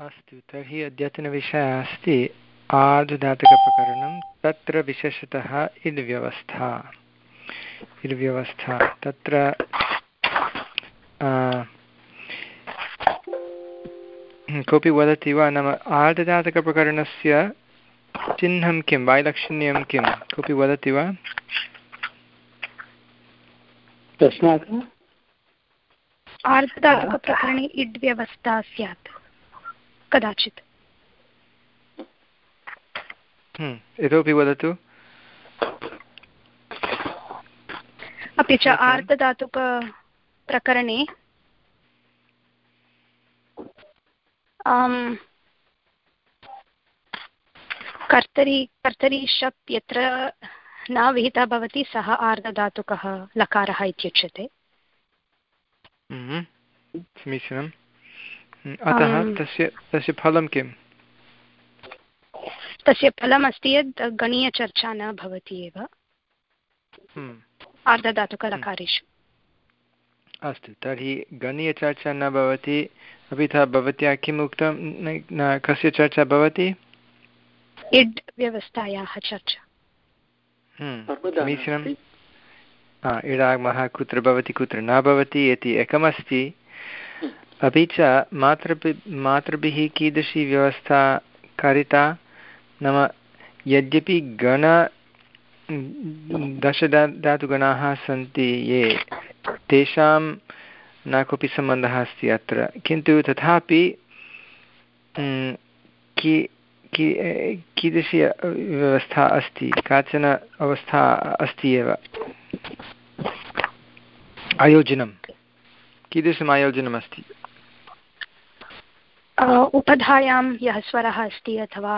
अस्तु तर्हि अद्यतनविषयः अस्ति आर्धधातुकप्रकरणं तत्र विशेषतः इड्व्यवस्था इड्व्यवस्था तत्र कोऽपि वदति वा? नाम आर्धधातुकप्रकरणस्य चिह्नं किं? वैलक्षण्यं किं? कोऽपि वदति वा? आर्धधातुकप्रकरणे इड् व्यवस्था स्यात्। कदाचित्। हम्म, इतोपि वदतु। अपि च आर्धधातुकप्रकरणे कर्तरि कर्तरि शप् यत्र न विहितः भवति सः आर्धधातुकः लकारः इत्युच्यते। हम्म, समीचीनम्। अतः तस्य तस्य फलं किम्? तस्य फलमस्ति यत् गणीयचर्चा न भवति एव। हम्म। आर्धधातुकलकारेषु अस्तु तर्हि गणीयचर्चा न भवति अपि च भवत्या किम् उक्तं? कस्य चर्चा भवति? इड् व्यवस्थायाः चर्चा। हम्म, समीचीनं इडागमः कुत्र भवति कुत्र न भवति इति एकमस्ति। अपि च मातृभिः मातृभिः कीदृशी व्यवस्था कारिता? नाम यद्यपि गण, दश धातुगणाः सन्ति ये, तेषां न कोऽपि सम्बन्धः अस्ति अत्र। किन्तु तथापि कि कीदृशी व्यवस्था अस्ति? काचन अवस्था अस्ति एव। आयोजनं कीदृशम् आयोजनमस्ति उपधायां यः स्वरः अस्ति अथवा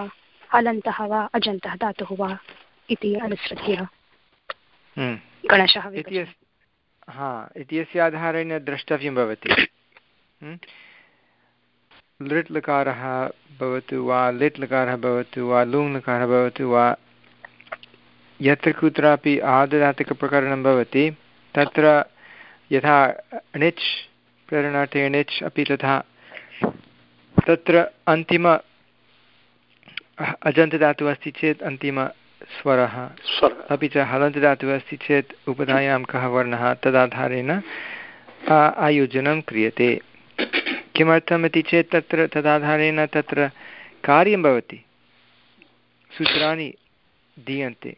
हलन्तः वा अजन्तः धातुः वा इति अनुसृत्य हम्म। गणशः हा इत्यस्य आधारेण द्रष्टव्यं भवति हम्म। लृट् लकारः भवतु वा लिट् लकारः भवतु वा लुङ् लकारः भवतु वा यत्र कुत्रापि आददातिकप्रकरणं भवति तत्र यथा णिच् प्रेरणार्थे णिच् अपि तथा तत्र अन्तिम अजन्तदातुः अस्ति चेत् अन्तिमस्वरः अपि च हलन्तदातुः अस्ति चेत् उपधायां कः वर्णः तदाधारेण आयोजनं क्रियते। किमर्थमिति चेत् तत्र तदाधारेण तत्र कार्यं भवति। सूत्राणि दीयन्ते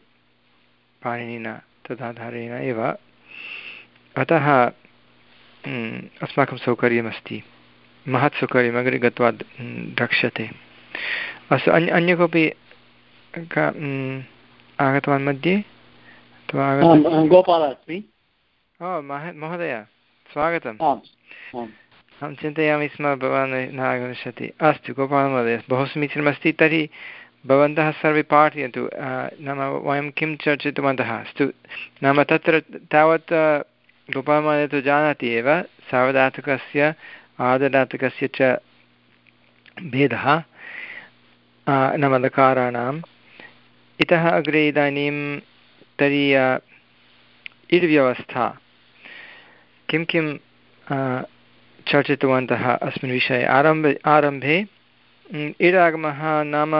पाणिनिना तदाधारेण एव। अतः अस्माकं सौकर्यमस्ति। महत् सौकर्यम् अग्रे गत्वा द्रक्ष्यते। अस्तु अन्य अन्य कोऽपि आगतवान् मध्ये? गोपालः अस्मि। ओ महोदय स्वागतम्। अहं चिन्तयामि स्म भवान् न आगमिष्यति। अस्तु गोपालमहोदय बहु समीचीनमस्ति तर्हि भवन्तः सर्वे पाठयन्तु। नाम वयं किं चर्चितवन्तः? अस्तु नाम तत्र तावत् गोपालमहोदय तु जानाति एव सावधातुकस्य आददातकस्य च भेदः नाम लकाराणाम् इतः अग्रे इदानीं तर्हि इड्व्यवस्था। किं किं चर्चितवन्तः अस्मिन् विषये? आरम्भे आरम्भे इडागमः नाम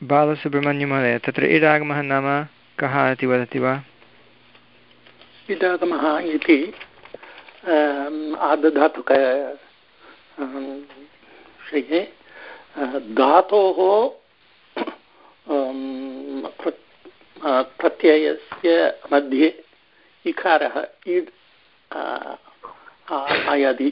बालसुब्रह्मण्यमहोदय, तत्र इडागमः नाम कः इति वदति वा? इडागमः इति आर्धधातुक विषये धातोः प्रत्ययस्य मध्ये इकारः इड् आयादि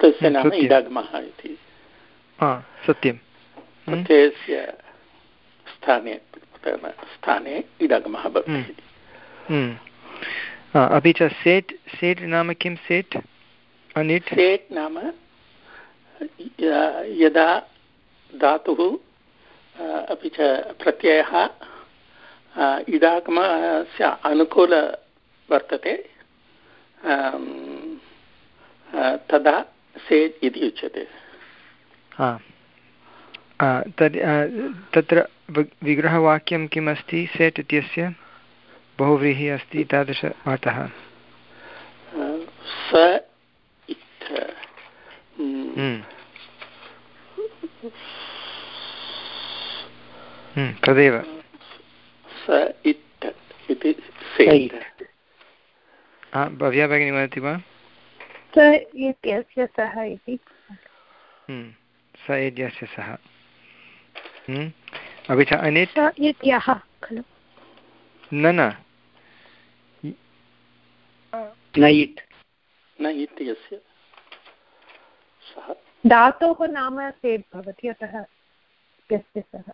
तस्य नाम इडागमः इति। सत्यं प्रत्ययस्य स्थाने। स्थाने इडागमः भवति हम्म। हम्म। अपि च सेट् सेट् नाम किं सेट्? अनिट्? सेट् नाम यदा धातुः अपि च प्रत्ययः इडागमस्य अनुकूल वर्तते तदा सेट् इति उच्यते। तत्र विग्रहवाक्यं किम् अस्ति सेट् इत्यस्य बहुव्रीहिः अस्ति तादृश स हम्म। हम्म, तदेव। स इट् इति भव्या भगिनी वदति वा? स इत्यस्य सः इति। हम्म, स इत्यस्य सः। अपि च अनिट् इत्यः खलु। न न। न इट् न इत्यस्य धातोः नाम सेट् भवति अतः यस्य सः।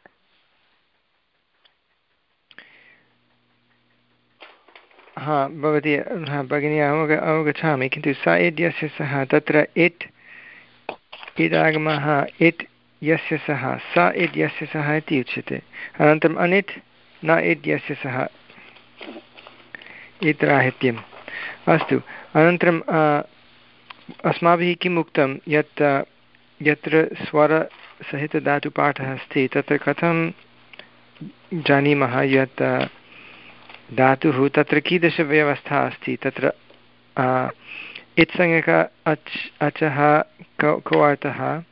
हा भवती भगिनी अवग अवगच्छामि किन्तु स इत्यस्य सः तत्र इट् इदागमः इट् यस्य सः, स इत्यस्य सः इति उच्यते। अनन्तरम् अनिट् न इत्यस्य सः। इत्राहित्यम् अस्तु। अनन्तरं अस्माभिः किम् उक्तं? यत् यत्र स्वरसहितधातुपाठः अस्ति, तत्र कथं जानीमः यत् धातुः? तत्र कीदृशव्यवस्था अस्ति? तत्र इत्संज्ञक अच्, अचः को अर्थः?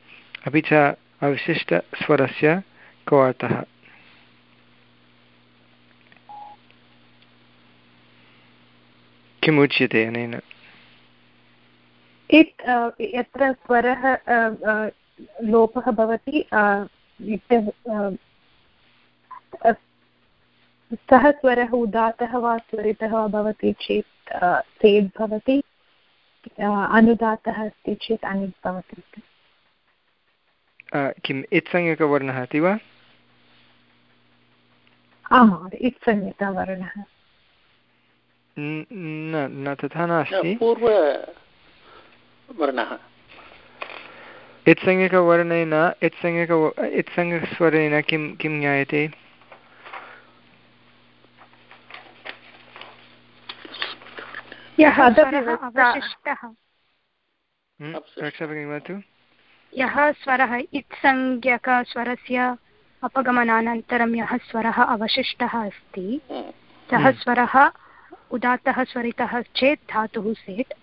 अपि च अवशिष्टस्वरस्य को अर्थः किम् उच्यते अनेन? यत्र स्वरः लोपः भवति सः स्वरः उदात्तः वा स्वरितः वा भवति चेत् भवति अनुदात्तः अस्ति चेत् भवति। किम् इत्संज्ञकवर्णः अस्ति वा? इत्संज्ञकवर्णः। न न तथा नास्ति। वर्णः इत्संज्ञकवर्णेन इत्संज्ञक किं किं ज्ञायते? यः यः स्वरः इत्संज्ञकस्वरस्य अपगमनानन्तरं यः स्वरः अवशिष्टः अस्ति सः हम्म। स्वरः उदात्तः स्वरितः चेत् धातुः सेट्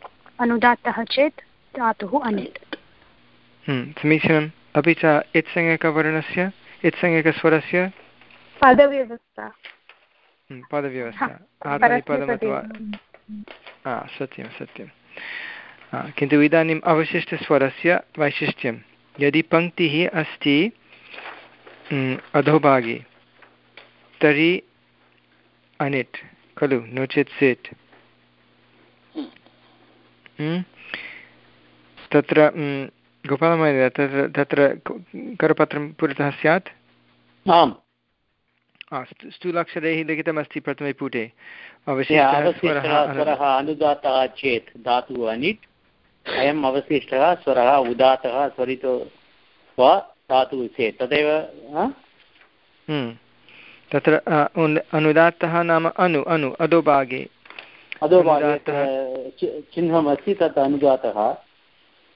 अनुदात्तः चेत् धातुः अनिट् हम्म, समीचीनम्। अपि च इत्संज्ञकवर्णस्य इत्संज्ञकस्वरस्य? पदव्यवस्था। हम्म, पदव्यवस्था। सत्यं सत्यं। किन्तु इदानीम् अवशिष्टस्वरस्य वैशिष्ट्यं यदि पङ्क्तिः अस्ति अधोभागे तर्हि अनिट् खलु नो चेत् सेट्? तत्र गोपालमहोदय तत्र तत्र करपत्रं पुरतः स्यात्? आम्। अस्तु स्थूलाक्षरैः लिखितमस्ति प्रथमे पुटे। स्वरः अनुदातः चेत् धातुः अनिट्। अयम् अवशिष्टः स्वरः उदातः स्वरितो वा धातुः चेत् तदेव हम्म। तत्र अनुदात्तः नाम अनु अनु अधोभागे। अधोभागे चिह्नम् अस्ति तत् अनुदातः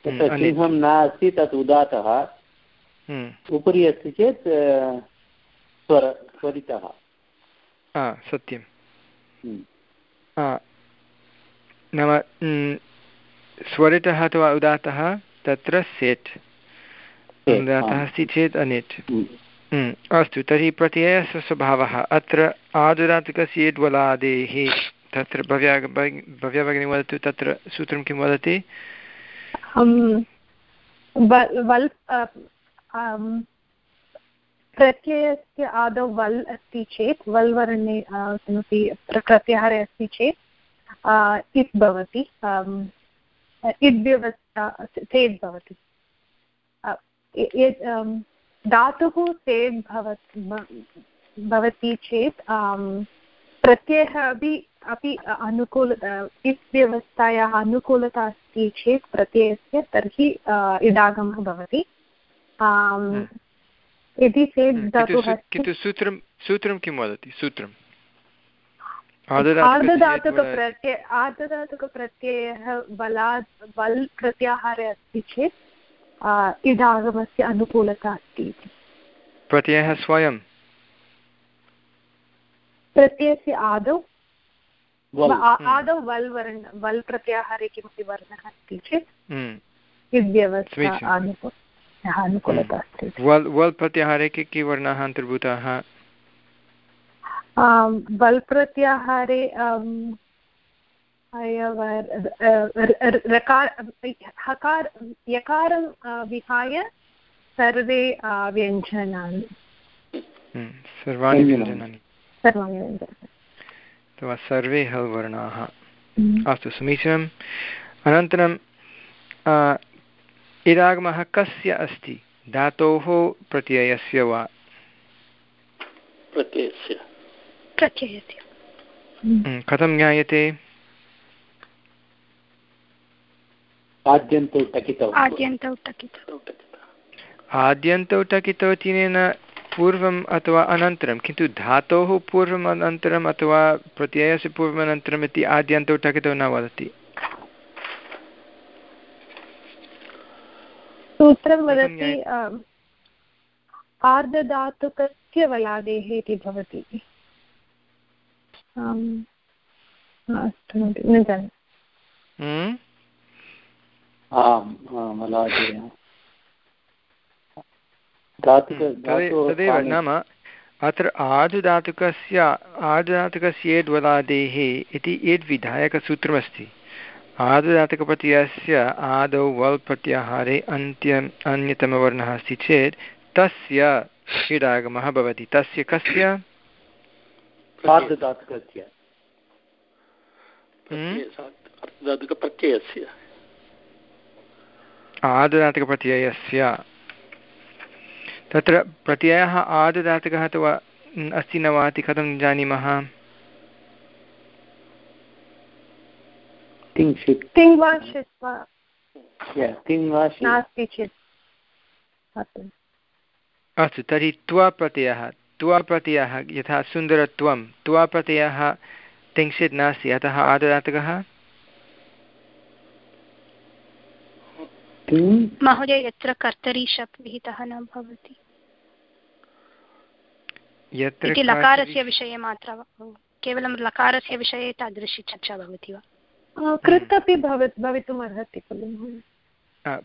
तत्र हम्म, चिह्नं नास्ति तत् उदातः हम्म। उपरि अस्ति चेत् स्वर स्वरितः। सत्यं। नाम स्वरितः अथवा उदातः तत्र सेट्। उदातः अस्ति चेत् अनिट्। अस्तु तर्हि प्रत्ययस्य स्वभावः। अत्र आदुरात्मकस्य यद्वलादेः तत्र भव्या भव्या भगिनी वदतु तत्र सूत्रं किं वदति? प्रत्ययस्य आदौ वल् अस्ति चेत् वल् वर्णे किमपि प्रत्याहारे अस्ति चेत् इत् भवति। इद् व्यवस्था सेद् भवति। धातुः सेद् भवति चेत् प्रत्ययः अपि अपि अनुकूल इस् व्यवस्थायाः अनुकूलता अस्ति चेत् प्रत्ययस्य तर्हि इडागमः भवति। यदि चेत् धातुः सूत्रं सूत्रं किं वदति? सूत्रम् आर्धधातुकप्रत्यय आर्धधातुकप्रत्ययः बलात् बल् प्रत्याहारे अस्ति चेत् इडागमस्य अनुकूलता अस्ति इति। प्रत्ययः स्वयं। प्रत्ययस्य आदौ आदौ वल् वर्ण वल् प्रत्याहारे किमपि वर्णः अस्ति चेत् व्यवस्था अनुकूलता अस्ति। वल् वल् प्रत्याहारे के के वर्णाः अन्तर्भूताः? वल् प्रत्याहारे हकार यकारं विहाय सर्वे व्यञ्जनानि सर्वाणि व्यञ्जनानि। सर्वाणि व्यञ्जनानि। अथवा सर्वे हल् वर्णाः अस्तु समीचीनम्। अनन्तरं इदागमः कस्य अस्ति? धातोः प्रत्ययस्य वा? प्रत्ययस्य। प्रत्ययस्य कथं ज्ञायते? आद्यन्तौ टकितौ। आद्यन्तौ टकितौ। आद्यन्तौ टकितौ तिनेन पूर्वम् अथवा अनन्तरं किन्तु धातोः पूर्वम् अनन्तरम् अथवा प्रत्ययस्य पूर्वमनन्तरम् इति आद्यन्तौ टकितौ न वदति। सूत्रं वदति आर्धधातुकस्य वलादेः इति भवति। अस्तु न जाने हम्म? आम् मलादेः तदेव नाम अत्र आजुधातुकस्य आजुधातुकस्य एड्वलादेः इति एड् विधायकसूत्रमस्ति आजुधातुकप्रत्ययस्य आदौ वल् प्रत्याहारे अन्त्यम् अन्यतमवर्णः अस्ति चेत् तस्य षिडागमः भवति। तस्य कस्य? प्रत्ययस्य आदुदातकप्रत्ययस्य तत्र प्रत्ययः आददातकः अथवा अस्ति न वा इति कथं जानीमः? अस्तु तर्हि त्वा प्रत्ययः। त्वा प्रत्ययः यथा सुन्दरत्वं त्वा प्रत्ययः तिंशित् नास्ति। अतः आददातकः महोदय यत्र कर्तरी शप् विहितः न भवति। इति लकारस्य विषये मात्र केवलं लकारस्य विषये तादृशी चर्चा भवति वा? कृत् अपि भवितुम् अर्हति खलु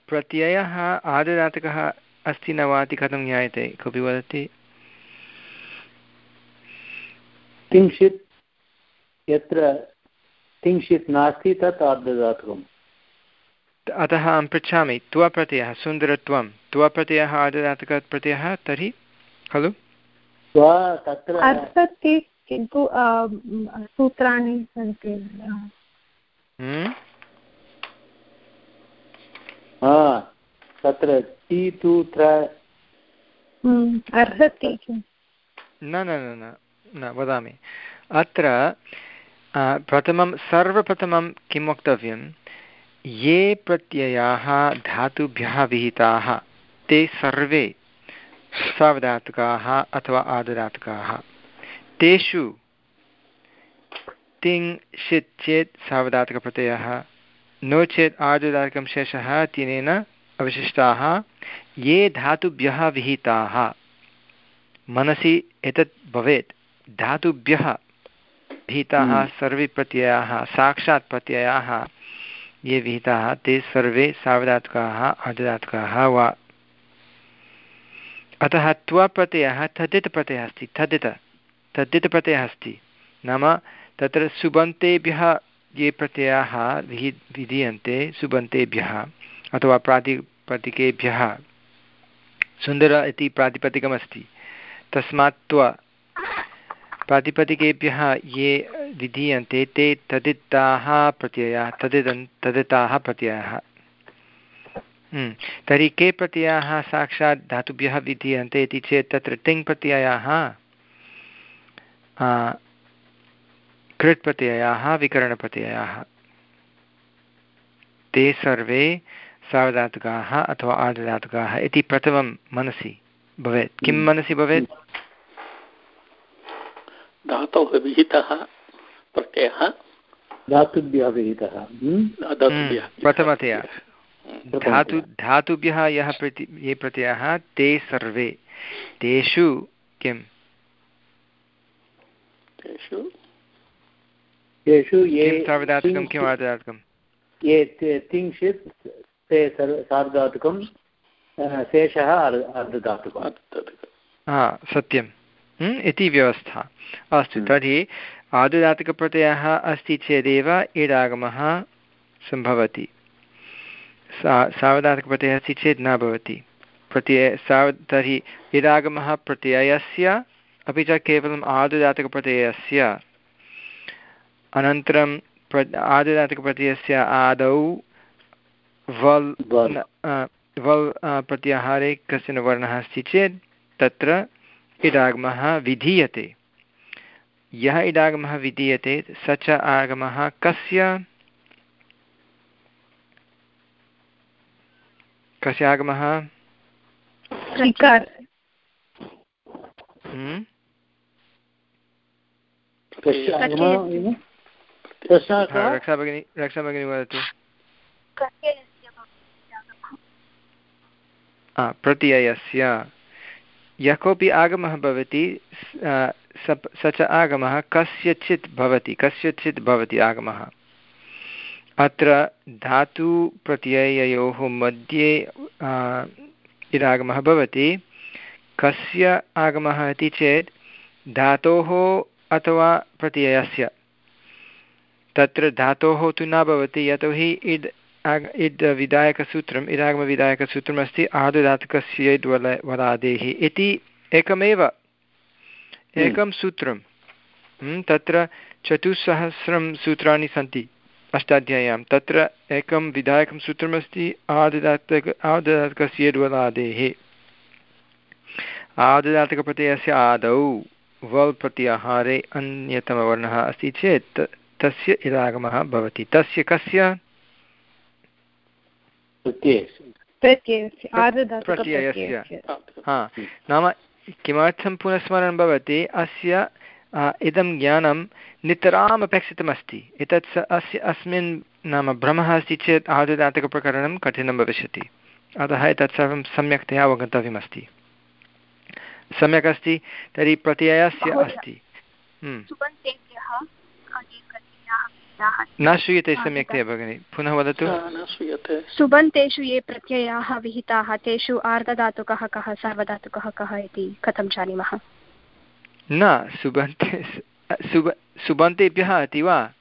प्रत्ययः आददातकः अस्ति न वा इति कथं ज्ञायते? कोऽपि वदति? किञ्चित् यत्र किञ्चित् नास्ति तत् आर्धधातुकम् अतः अहं पृच्छामि त्वप्रत्ययः सुन्दरत्वं त्वप्रत्ययः आददातकप्रत्ययः तर्हि खलु? किन्तु सूत्राणि सन्ति। हम्म? तत्र टि तु हम्म, अर्हति न न न। न, वदामि। अत्र प्रथमं, सर्वप्रथमं किं वक्तव्यं? ये प्रत्ययाः धातुभ्यः विहिताः, ते सर्वे सावधातुकाः अथवा आदधातुकाः। तेषु तिङ्, षित्, चेत् सावधातुकप्रत्ययः, नो चेत् आदुदातकं शेषः तिनेन अवशिष्टाः। ये धातुभ्यः विहिताः, मनसि एतत् भवेत्। धातुभ्यः विहिताः हम्म। सर्वे प्रत्ययाः साक्षात् प्रत्ययाः ये विहिताः ते सर्वे सावधातुकाः आदधातुकाः वा। अतः त्वप्रत्ययः तद्धित् प्रत्ययः अस्ति तद्धित तद्धित् प्रत्ययः अस्ति। नाम तत्र सुबन्तेभ्यः ये प्रत्ययाः विहि विधीयन्ते सुबन्तेभ्यः अथवा प्रातिपदिकेभ्यः सुन्दर इति प्रातिपदिकमस्ति। तस्मात् त्व प्रातिपदिकेभ्यः ये विधीयन्ते ते तदिताः प्रत्ययाः तदिदन् तदिताः प्रत्ययाः। हम्म, तर्हि के प्रत्ययाः साक्षात् धातुभ्यः विधीयन्ते इति चेत् तत्र तिङ् प्रत्ययाः कृट् प्रत्ययाः विकरणप्रत्ययाः। ते सर्वे सावधातुकाः अथवा आर्धधातुकाः इति प्रथमं मनसि भवेत्। किं मनसि भवेत्? धातोः विहितः प्रत्ययः। धातुभ्यः विहितः। हम्म, प्रथमतया। धातु धातुभ्यः यः प्रति ये प्रत्ययाः ते सर्वे। तेषु किम्? तेषु। तेषु ये सार्वधातुकं किम् आर्धधातुकं ये तिङ्क्षित् ते सार्वधातुकं शेषः अर्धधातुकं हा सत्यम्। इति व्यवस्था। अस्तु तर्हि आदुदातुकप्रत्ययः अस्ति चेदेव इडागमः सम्भवति। सा सावधातुकप्रत्ययः अस्ति चेत् न भवति। प्रत्यय साव तर्हि इडागमः प्रत्ययस्य अपि च केवलम् आदुदातुकप्रत्ययस्य अनन्तरं प्र आदुदातुकप्रत्ययस्य आदौ वल् वल्। प्रत्याहारे कश्चन वर्णः अस्ति चेत् तत्र इडागमः विधीयते। यः इडागमः विधीयते स च आगमः कस्य? कस्य आगमः? हम्म? रक्षा भगिनी रक्षा भगिनी वदतु। प्रत्ययस्य। यः कोऽपि आगमः भवति, स च आगमः, कस्यचित् भवति कस्यचित् भवति आगमः। अत्र धातुप्रत्यययोः मध्ये इदागमः भवति, कस्य आगमः इति चेत्, धातोः अथवा प्रत्ययस्य। तत्र धातोः तु न भवति, यतोहि इड् इड् विधायकसूत्रम् इदागमविधायकसूत्रमस्ति आदुदातकस्य इड् वल वलादेः। इति एकमेव हम्म। एकं सूत्रं हम्म, तत्र चतुस्सहस्रं सूत्राणि सन्ति अष्टाध्याय्यां। तत्र एकं विधायकं सूत्रमस्ति आदुदातक आदुदातकस्य वलादेः आदुदातकप्रत्ययस्य आदौ वल् प्रत्याहारे अन्यतमवर्णः अस्ति चेत् तस्य इदागमः भवति। तस्य कस्य? प्रत्ययस्य। हा नाम किमर्थं पुनस्मरणं भवति? अस्य इदं ज्ञानं नितराम् अपेक्षितमस्ति एतत् स अस्य अस्मिन् नाम भ्रमः अस्ति चेत् आदुदातकप्रकरणं कठिनं भविष्यति। अतः एतत् सर्वं सम्यक्तया अवगन्तव्यमस्ति। सम्यक् अस्ति तर्हि प्रत्ययस्य अस्ति। हम्म। न श्रूयते सम्यक्तया भगिनि। पुनः वदतु। सुबन्तेषु ये प्रत्ययाः विहिताः तेषु आर्धधातुकः कः सार्वधातुकः कः इति कथं जानीमः? न सुबन्ते सुब सुबन्तेभ्यः इति वा?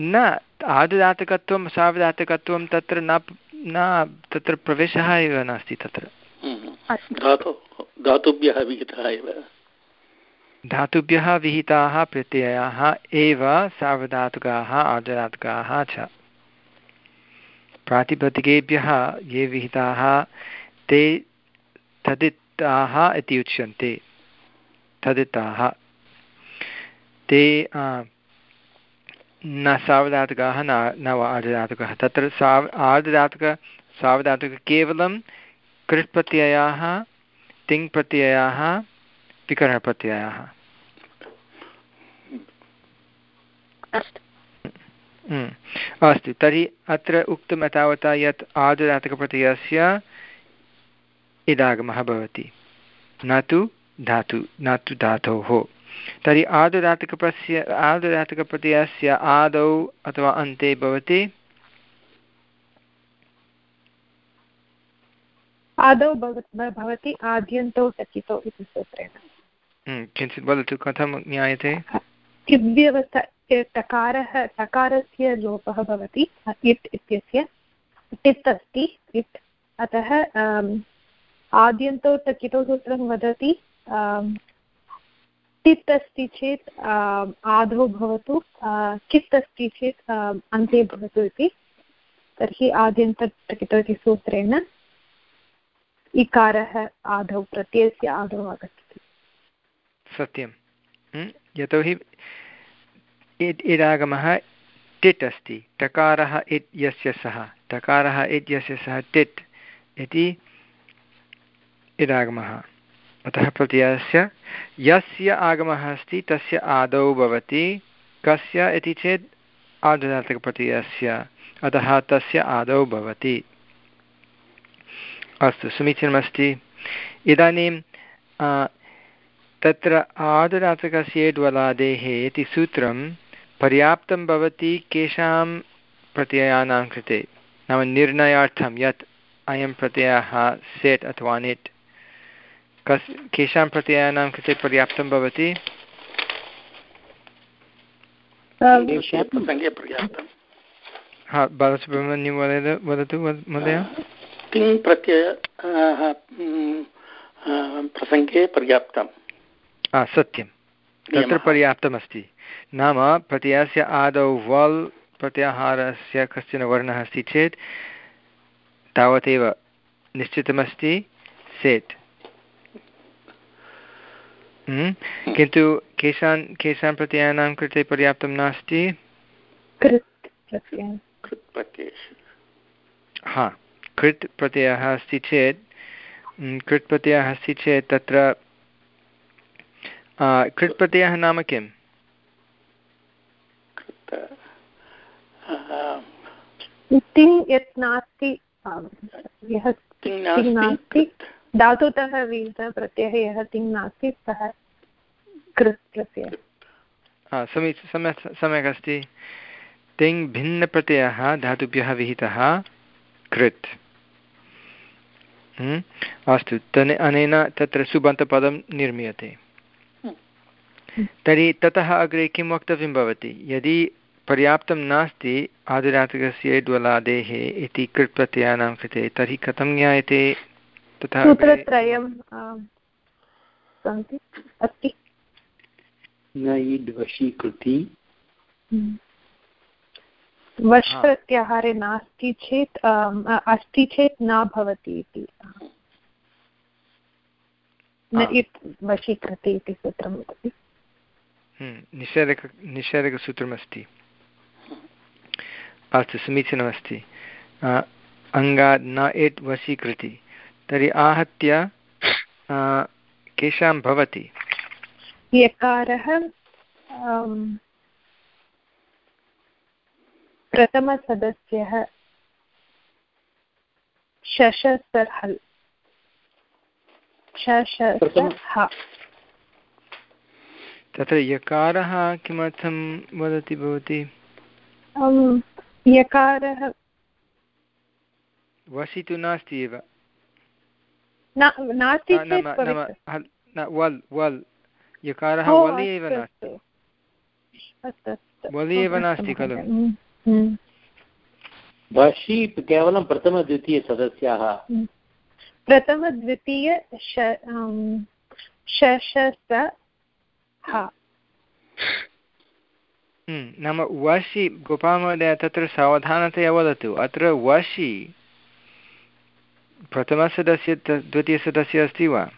न आर्धधातुकत्वं सार्वधातुकत्वं तत्र न न तत्र प्रवेशः एव नास्ति तत्र। धातुभ्यः विहितः एव। धातुभ्यः विहिताः प्रत्ययाः एव सार्वधातुकाः आर्धधातुकाः च। प्रातिपदिकेभ्यः ये विहिताः, ते तदिताः इति उच्यन्ते। तदिताः ते न सार्वधातुकाः, न न वा आर्धधातुकः तत्र साव आर्धधातुक सार्वधातुक केवलं कृट्प्रत्ययाः तिङ्प्रत्ययाः विकरणप्रत्ययाः हम्म। अस्तु। तर्हि अत्र उक्तम् एतावता यत् आदुदातकप्रत्ययस्य इदागमः भवति। न तु धातु न तु धातोः। तर्हि आदुदातकप्रस्य आदुदातकप्रत्ययस्य आदौ अथवा अन्ते भवति। आदौ भवति आद्यन्तौ टकितौ इति सूत्रेण। हम्म, किञ्चित् वदतु कथं ज्ञायते? टकारः टकारस्य लोपः भवति, इट् इत्यस्य, टित् अस्ति, इट्। अतः आद्यन्तौ टकितौ सूत्रं वदति टित् अस्ति चेत् आदौ भवतु कित् अस्ति चेत् अन्ते भवतु इति। तर्हि आद्यन्तटकितौ इति सूत्रेण इकारः आदौ, प्रत्ययस्य आदौ आगच्छति। सत्यं? यतोहि इट् इडागमः टिट् अस्ति, टकारः इट् यस्य सः, टकारः इट् यस्य सः टिट् इति इडागमः अतः प्रत्ययस्य यस्य आगमः अस्ति, तस्य आदौ भवति, कस्य इति चेत् आर्धधातुकप्रत्ययस्य अतः तस्य आदौ भवति। अस्तु, समीचीनमस्ति। इदानीं तत्र आदुरातकस्य द्वलादेः इति सूत्रं पर्याप्तं भवति केषां प्रत्ययानां कृते। नाम निर्णयार्थं यत् अयं प्रत्ययः सेट् अथवा नेट्। कस् केषां प्रत्ययानां कृते पर्याप्तं भवति? हा बालसुब्रह्मण्यं वद वदतु महोदय। तिङ् प्रत्यय प्रसङ्गे पर्याप्तं सत्यं। तत्र पर्याप्तमस्ति। नाम प्रत्ययस्य आदौ वल् प्रत्याहारस्य कश्चन वर्णः अस्ति चेत् तावदेव निश्चितमस्ति सेट् हम्म? किन्तु केषां केषां प्रत्ययानां कृते पर्याप्तं नास्ति? हा कृत् प्रत्ययः अस्ति चेत् हम्म, कृत् प्रत्ययः अस्ति चेत् तत्र कृत् प्रत्ययः नाम किम्? तिङ् यत् नास्ति यः तिङ् नास्ति धातुतः वीतः प्रत्ययः यः तिङ् नास्ति सः कृत् प्रत्ययः समी सम्यक् सम्यक् अस्ति। तिङ् भिन्नप्रत्ययः धातुभ्यः विहितः कृत्। हम्म, अस्तु तने अनेन तत्र सुबन्तपदं निर्मीयते। तर्हि ततः अग्रे किं वक्तव्यं भवति? यदि पर्याप्तं नास्ति आदिरातकस्य द्वलादेः इति कृत्प्रत्ययानां कृते तर्हि कथं ज्ञायते? तथा सूत्रत्रयं सन्ति। अस्ति? न इड्वशीकृति वश् प्रत्याहारे नास्ति चेत् अस्ति चेत् न भवति इति। वशीकृति इति सूत्रं वदति। हम्म, निषेधक निषेधकसूत्रमस्ति अस्तु समीचीनमस्ति अङ्गात् न एट् वशीकृति तर्हि आहत्य केषां भवति यकारः प्रथमसदस्यः शशसर्हल् तत्र यकारः किमर्थं वदति भवती? यकारः वसि तु नास्ति एव वल् वल्। यकारः वलि एव नास्ति। वलि एव नास्ति खलु। हम्म, हम्म। वशी केवलं प्रथमद्वितीयसदस्याः। हम्म। प्रथमद्वितीय हा। हम्म, नाम वशि गोपालमहोदय तत्र सावधानतया वदतु। अत्र वशि प्रथमसदस्य द्वितीयसदस्य अस्ति वा?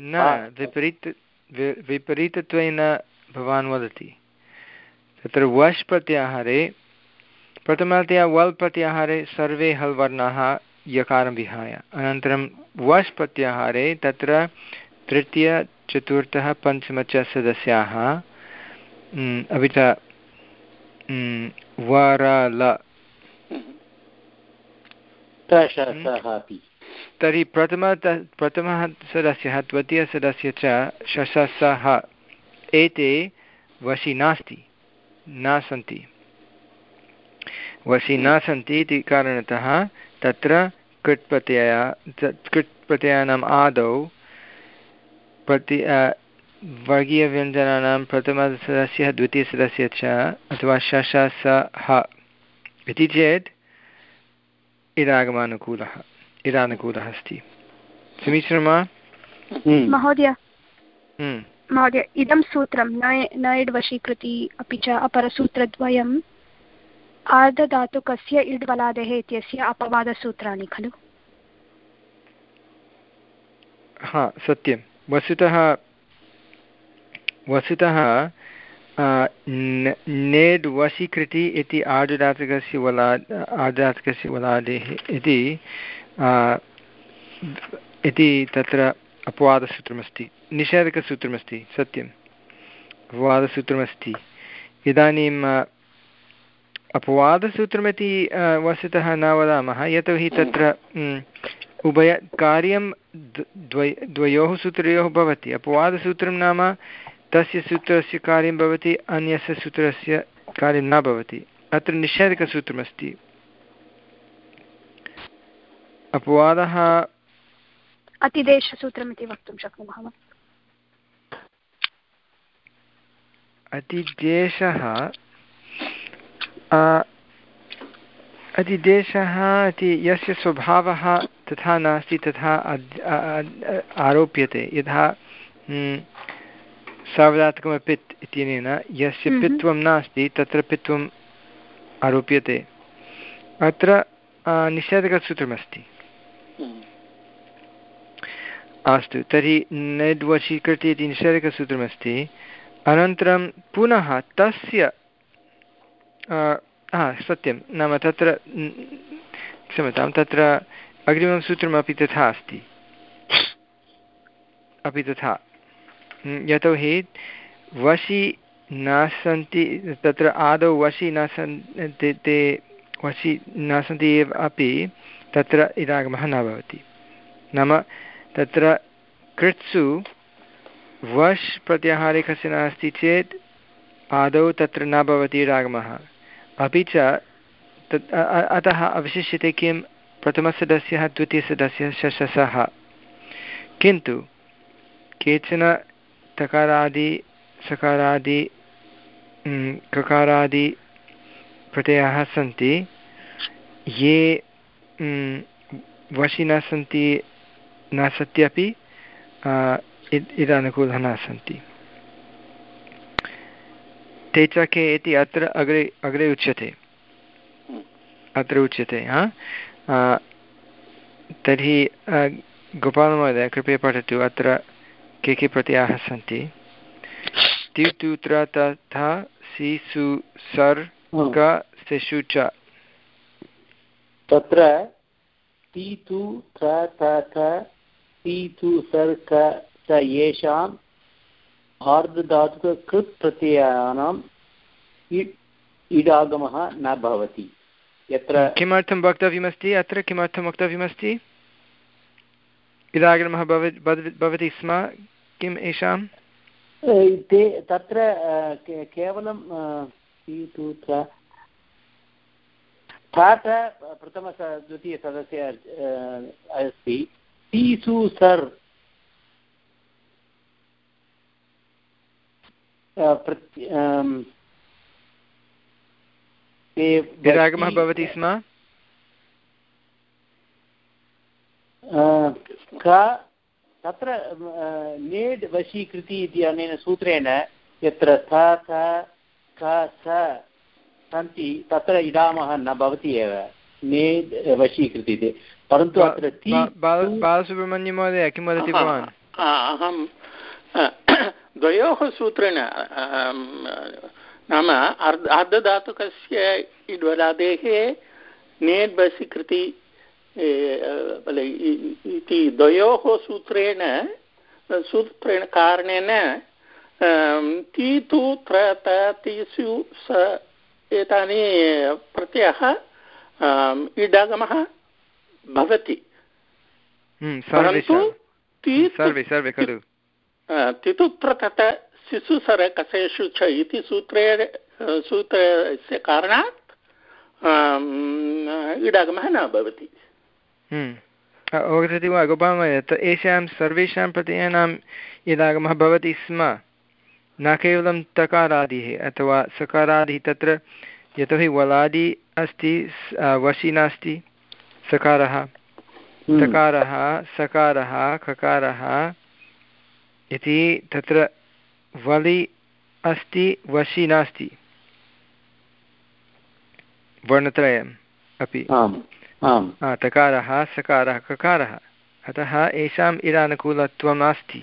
न विपरीत विपरीतत्वेन भवान् वदति। तत्र वश् प्रत्याहारे प्रथमतया वल् प्रत्याहारे सर्वे हल् वर्णाः यकारं विहाय अनन्तरं वश् प्रत्याहारे तत्र तृतीयचतुर्थः पञ्चम च सदस्याः अपि च वरल। तर्हि प्रथम प्रथमः सदस्यः द्वितीयसदस्य च शशसः। एते वशि नास्ति न सन्ति वशि न सन्ति इति कारणतः तत्र कृट् प्रत्यय कृट् प्रत्ययानाम् आदौ प्रति वर्गीयव्यञ्जनानां प्रथमसदस्यः द्वितीयसदस्यः च अथवा शश स ह इति चेत् इदागमानुकूलः इदानुकूलः अस्ति समीचीनं वा हम्म। महोदय हम्म। महोदय इदं सूत्रं न वशीकृति अपि च अपरसूत्रद्वयं आर्धधातुकस्य इड् बलादेः इत्यस्य अपवादसूत्राणि खलु? हा, सत्यं। वस्तुतः वस्तुतः नेड् वशीकृति इति आर्धधातुकस्य वला आर्धधातुकस्य वलादेः इति इति तत्र अपवादसूत्रमस्ति। निषेधकसूत्रमस्ति, सत्यम्। अपवादसूत्रमस्ति। इदानीं अपवादसूत्रमिति वस्तुतः न वदामः। यतोहि तत्र उभय कार्यं द्वय द्वयोः सूत्रयोः भवति। अपवादसूत्रं नाम तस्य सूत्रस्य कार्यं भवति अन्यस्य सूत्रस्य कार्यं न भवति। अत्र निषेधकसूत्रमस्ति। अपवादः अतिदेशसूत्रमिति वक्तुं शक्नुमः अतिदेशः अतिदेशः इति यस्य स्वभावः तथा नास्ति तथा आरोप्यते। यथा सावधात्मपित् इत्यनेन यस्य पित्वं नास्ति तत्र पित्वम् आरोप्यते। अत्र निषेधकसूत्रमस्ति। अस्तु तर्हि नेड्वशीकृति इति निषेधकसूत्रमस्ति। अनन्तरं पुनः तस्य हा सत्यं। नाम तत्र क्षम्यतां, तत्र अग्रिमं सूत्रमपि तथा अस्ति। अपि तथा। यतोहि वशि न सन्ति, तत्र आदौ वशि न सन्, ते ते वशि न सन्ति एव अपि तत्र इदागमः न भवति। नाम तत्र कृत्सु वश् प्रत्याहारे कस्य नास्ति चेत् आदौ तत्र न भवति रागमः अपि च तत् अतः अवशिष्यते किं? प्रथमसदस्यः, द्वितीयसदस्यः शशसः किन्तु केचन तकारादि, सकारादि ककारादि प्रत्ययाः सन्ति। ये वशि न सन्ति न सत्यपि इदानुकूलः न सन्ति। ते च के इति अत्र अग्रे अग्रे उच्यते। अत्र उच्यते हा? तर्हि गोपालमहोदय कृपया पठतु अत्र के के प्रत्ययाः सन्ति? तितुत्र तथा सिसु सर् ग सिषु च। तत्र तीतु तीतु सर् च येषाम् आर्धधातुककृत् प्रत्ययानाम् इडागमः न भवति। यत्र किमर्थं वक्तव्यमस्ति? अत्र किमर्थं वक्तव्यमस्ति? इदागमः भवति स्म। किम् येषां ते तत्र केवलं ठाठ प्रथम द्वितीयसदस्य अस्ति। सर्। विरागमः भवति स्म? तत्र नेड् वशीकृति इति अनेन सूत्रेण यत्र थ थ ख स सन्ति तत्र इडामः न भवति एव। नेड् वशीकृति परन्तु अत्र बालसुब्रह्मण्यमहोदय किं वदति भवान्? अहं द्वयोः सूत्रेण नाम अर्ध अर्धधातुकस्य इड्वलादेः नेट् बसि कृति इति द्वयोः सूत्रेण सूत्रेण कारणेन ति तु त्र तिसु स एतानि प्रत्ययः इडागमः भवति। हम्म, परन्तु सर्वे सर्वे खलु। तितुप्रतत शिशुसरकसेषु च इति सूत्रे सूत्रस्य कारणात् इडागमः न भवति। अवगच्छति वा गोपालमहोदय एषां सर्वेषां प्रत्ययानाम् इदागमः भवति स्म न केवलं तकारादिः अथवा सकारादिः तत्र यतोहि वलादि अस्ति वशि नास्ति सकारः। तकारः सकारः खकारः इति तत्र वलि अस्ति वशि नास्ति। वर्णत्रयम् अपि। तकारः सकारः ककारः। अतः येषाम् इरानुकूलत्वं नास्ति।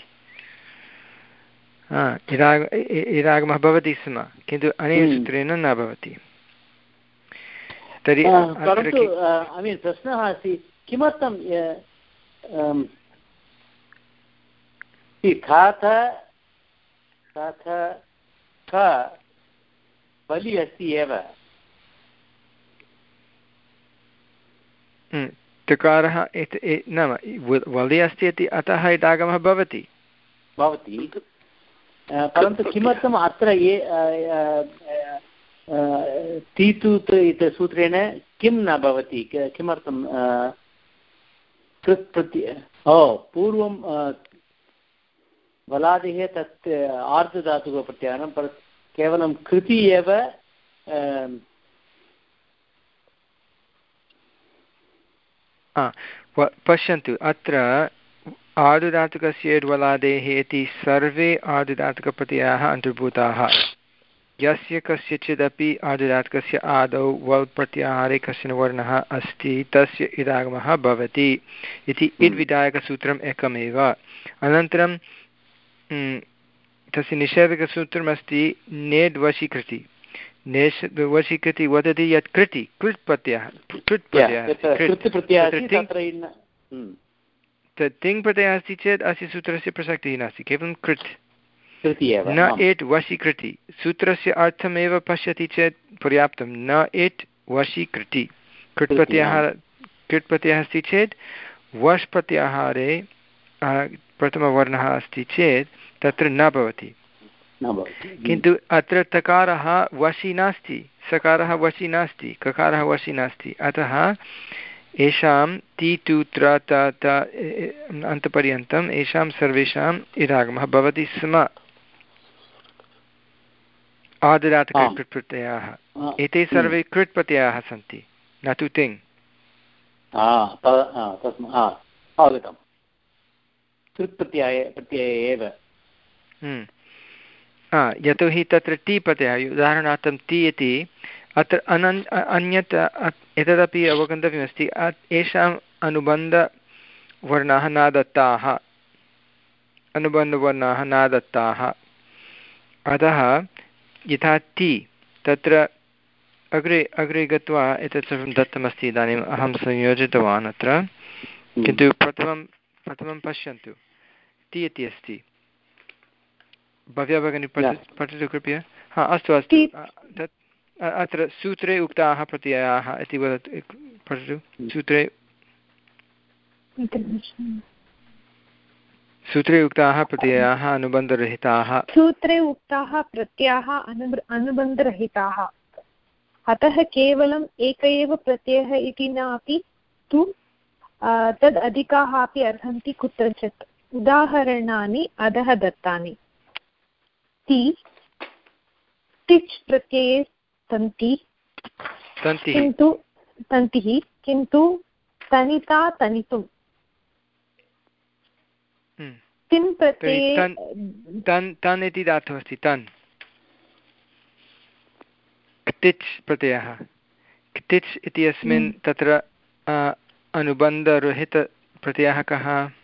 इराग इरागमः भवति स्म किन्तु अनेन हम्म। सूत्रेण न भवति। तर्हि प्रश्नः अस्ति किमर्थं खाथ खाथ ख बलि अस्ति एव। तकारः नाम वलि अस्ति इति अतः इडागमः भवति। भवति। परन्तु किमर्थम् अत्र ये तीतु इति सूत्रेण किं न भवति? किमर्थं कृत् प्रत्य ओ पूर्वं बलादिः तत् आर्धधातुकप्रत्याहारं पर केवलं कृति एव पश्यन्तु अत्र आदुदातुकस्य ड्वलादेः इति सर्वे आदुदातुकप्रत्ययाः अन्तर्भूताः यस्य कस्यचिदपि आदुदातुकस्य आदौ वल् प्रत्याहारे कश्चन वर्णः अस्ति तस्य इदागमः भवति इति इड्विधायकसूत्रम् एकमेव। अनन्तरं तस्य निषेधकसूत्रमस्ति नेड् वशीकृति। नेष् वशीकृति वदति यत् कृति कृत् प्रत्ययः कृत् प्रत्ययः तिङ् प्रत्ययः अस्ति चेत् अस्य सूत्रस्य प्रसक्तिः नास्ति केवलं कृत्। न एट् वशीकृति सूत्रस्य अर्थमेव पश्यति चेत् पर्याप्तं न एट् वशीकृति। कृट् प्रत्ययः कृट् प्रत्ययः अस्ति चेत् वश् प्रत्याहारे प्रथमवर्णः अस्ति चेत् तत्र न भवति। किन्तु अत्र तकारः वशी नास्ति सकारः वशी नास्ति ककारः वशी नास्ति। अतः येषां ति तु त्र त त अन्तपर्यन्तम् येषां सर्वेषाम् इरागमः भवति स्म। आददात् कृट् प्रत्ययाः एते सर्वे कृट् प्रत्ययाः सन्ति न तु तिङ्। कृत् प्रत्यय प्रत्यय एव। हम्म। यतोहि तत्र ति प्रत्ययः उदाहरणार्थं ति इति अत्र अनन्, अन्यत् एतदपि अवगन्तव्यमस्ति। येषाम् अनुबन्धवर्णाः न दत्ताः अनुबन्धवर्णाः न दत्ताः अतः यथा ति तत्र अग्रे अग्रे गत्वा एतत् सर्वं दत्तमस्ति इदानीम् अहं संयोजितवान् अत्र। किन्तु प्रथमं प्रथमं पश्यन्तु। ति इति अस्ति। भव्या भगिनी पठतु कृपया। हा अस्तु अस्तु। तत् अत्र सूत्रे उक्ताः प्रत्ययाः इति वदतु पठतु। सूत्रे सूत्रे उक्ताः प्रत्ययाः अनुबन्धरहिताः। सूत्रे उक्ताः प्रत्ययाः अनुबन्धरहिताः। अतः केवलम् एक एव प्रत्ययः इति न अपि तु तद् अधिकाः अपि अर्हन्ति कुत्रचित्। उदाहरणानि अधः दत्तानि। ति तिच् प्रत्यये तन्ति। किन्तु तन्तिः किन्तु तनिता तनितुम्। हम्म। तिन् प्रत्यये तन् तन् इति धातुः अस्ति तन्। क्तिच् प्रत्ययः। क्तिच् इति अस्मिन् हम्म। तत्र अनुबन्धरहितप्रत्ययः कः?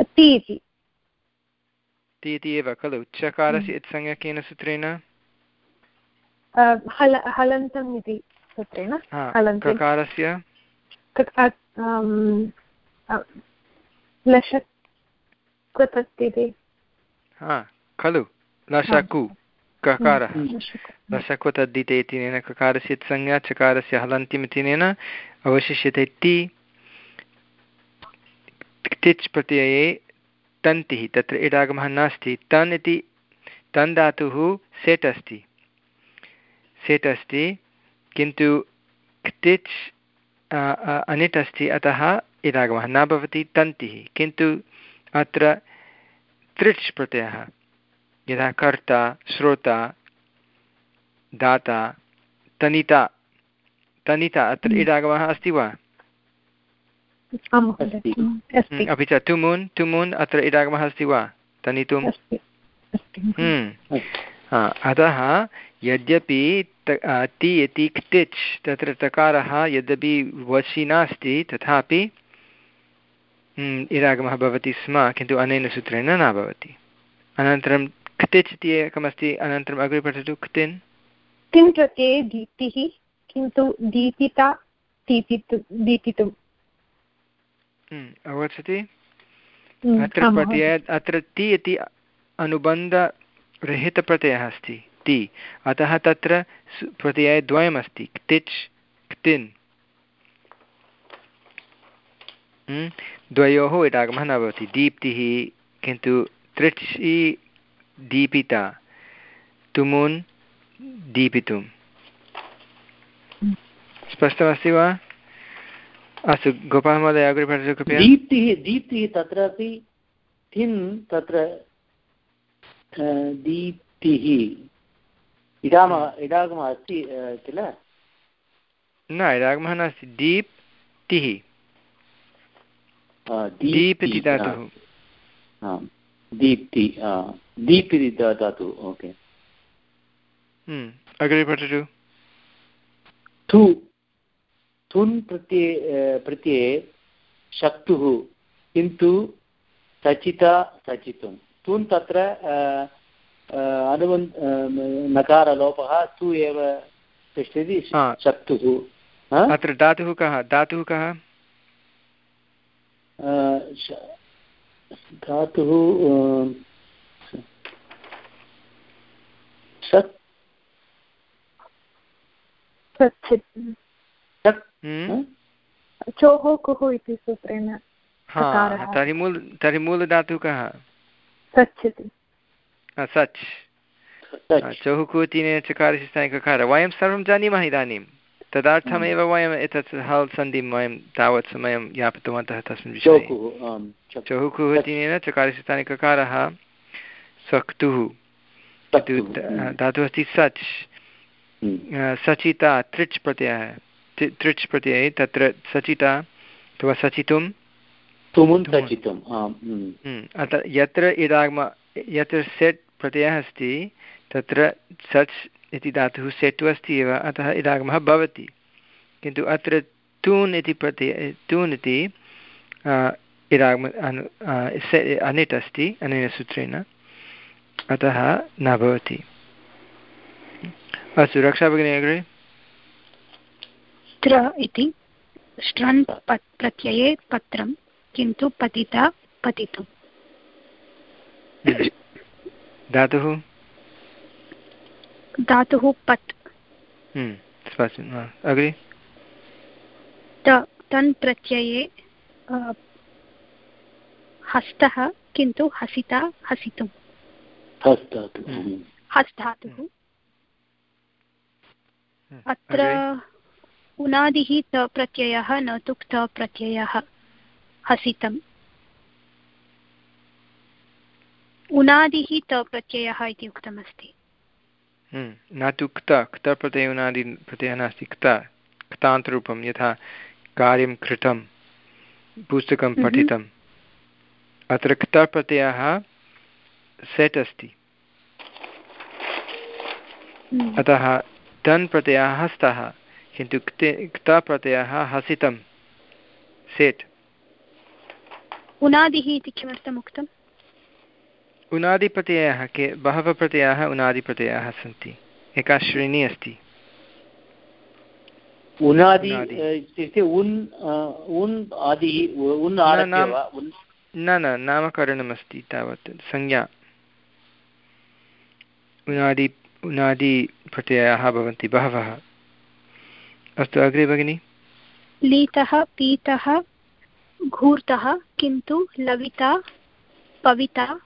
ति इति ति इति एव खलु चकारस्य इत्संज्ञा केन सूत्रेण हलन्तम् इति सूत्रेण ककारस्य खलु लशकु ककारः लशकु तद्दिते इत्यनेन ककारस्य संज्ञा चकारस्य हलन्त्यम् अवशिष्यते ति तिच् प्रत्यये तन्तिः तत्र इडागमः नास्ति। तन् इति तन् धातुः सेट् अस्ति। सेट् अस्ति किन्तु क्तिच् अनिट् अस्ति अतः इडागमः न भवति तन्तिः। किन्तु अत्र तृच् प्रत्ययः यथा कर्ता श्रोता दाता तनिता। तनिता अत्र हम्म। इडागमः अस्ति वा? हम्म, अपि च तुमुन् तुमुन् अत्र इडागमः अस्ति वा तनितुम्। अतः यद्यपि ति इति क्तिच् तत्र तकारः यद्यपि वशि नास्ति तथापि इडागमः भवति स्म किन्तु अनेन सूत्रेण न भवति अनन्तरं क्तिच् इति एकमस्ति अनन्तरम् अग्रे पठतु क्तिन् किं प्रत्यये दीप्तिः किन्तु दीपिता दीपितुं हम्म, अवगच्छति हम्म, अत्र प्रत्यय अत्र ति इति अनुबन्धरहितप्रत्ययः अस्ति ति। अतः तत्र प्रत्ययद्वयमस्ति क्तिच् क्तिन् द्वयोः इडागमः न भवति दीप्तिः किन्तु तृक्षि दीपिता तुमुन् दीपितुं स्पष्टमस्ति वा? अस्तु गोपालमहोदय अग्रे पठतु कृपया। दीप्तिः दीप्तिः तत्रापि किं तत्र दीप्तिः? इडामः इडागमः अस्ति किल? न इडागमः नास्ति दीप्तिः। दीप् इति धातुः। दीप्ति दीप् इति धातुः ओके। हम्म, अग्रे पठतु। थुन् प्रत्यये प्रत्यये शक्तुः किन्तु सचिता सचितुं। तुन् तत्र अनुबन् नकारलोपः तु एव तिष्ठति शक्तुः। अत्र धातुः कः? धातुः कः? धातुः सत्? चोः कुः इति सूत्रेण तर्हि मूल तर्हि मूलधातुः कः सच् इति सच् चहुः कुतिने चकारशिष्टानि ककार वयं सर्वं जानीमः इदानीं तदर्थमेव वयम् एतत् हल् सन्धिं वयं तावत् समयं यापितवन्तः तस्मिन् विषये चहुः कुतिनेन चकारशिष्टानि ककारः सक्तुः धातुः अस्ति सच् सचिता तृच् प्रत्ययः तृच् प्रत्यये तत्र सचिता अथवा सचितुं अतः यत्र इडागम यत्र सेट् प्रत्ययः अस्ति तत्र सच् इति धातुः सेट् अस्ति एव अतः इडागमः भवति। किन्तु अत्र तून् इति प्रत्यय तून् इति इडागम अनिट् अस्ति अनेन सूत्रेण। अतः न भवति। अस्तु रक्षा भगिनी अग्रे। इति स्ट्रन् प्रत्यये पत्रं किन्तु पतिता पतितुं धातुः? धातुः पत्। हम्म, अग्रे? तन् प्रत्यये हस्तः किन्तु हसिता हसितुं हस्धातुः हम्म। अत्र उनादिः त प्रत्ययः न तु क्त प्रत्ययः। हसितम्। उनादिः त प्रत्ययः इति उक्तमस्ति। हम्म, न तु क्त क्त प्रत्यय उनादि प्रत्ययः नास्ति। क्त क्तान्तरूपं यथा कार्यं कृतं पुस्तकं हम्म। पठितम् अत्र क्त प्रत्ययः सेट् अस्ति। हम्म। अतः तन् प्रत्ययः स्तः। किन्तु क्ते क्ता प्रत्ययः हसितं सेट् उनादिः इति किमर्थम् उक्तम् उनादिप्रत्ययाः के बहवः प्रत्ययाः उनादिप्रत्ययाः सन्ति एका श्रेणी अस्ति न न नामकरणमस्ति तावत् संज्ञा उनादि उनादिप्रत्ययाः भवन्ति बहवः अस्तु अग्रे भगिनि। लीतः पीतः घूर्तः किन्तु लविता पविता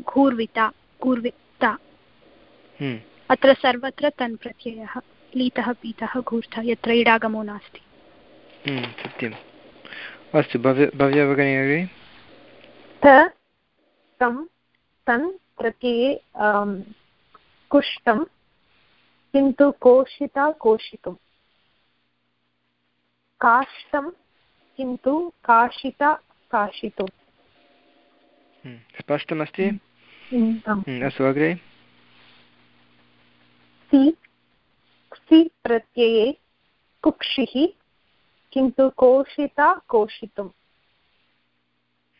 घूर्विता घूर्विता हम्म। अत्र सर्वत्र तन् प्रत्ययः लीतः पीतः घूर्तः यत्र इडागमो नास्ति। हम्म, सत्यम्। अस्तु भव्य भगिनी तन् प्रत्यये कुष्ठं किन्तु कोशिता कोशितुं काष्ठं किन्तु काशिता काशितु। हम्म, स्पष्टमस्ति? हम्म, अस्तु अग्रे। सि सि प्रत्यये कुक्षिः किन्तु कोशिता कोशितुम्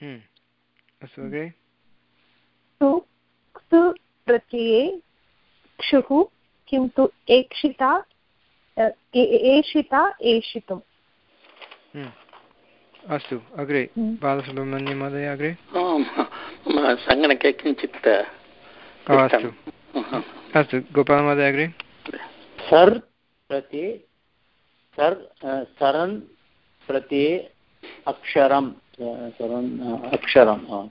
हम्म, अस्तु अग्रे। सु सु प्रत्यये क्षुः किन्तु एक्षिता एषिता एषितुम्। अस्तु अग्रे हम्म। बालसुब्रह्मण्यं महोदय अग्रे? सङ्गणके किञ्चित् अस्तु। अस्तु गोपालमहोदय अग्रे? सर् प्रति सर् सरन् प्रत्यये अक्षरं सरन् अक्षरं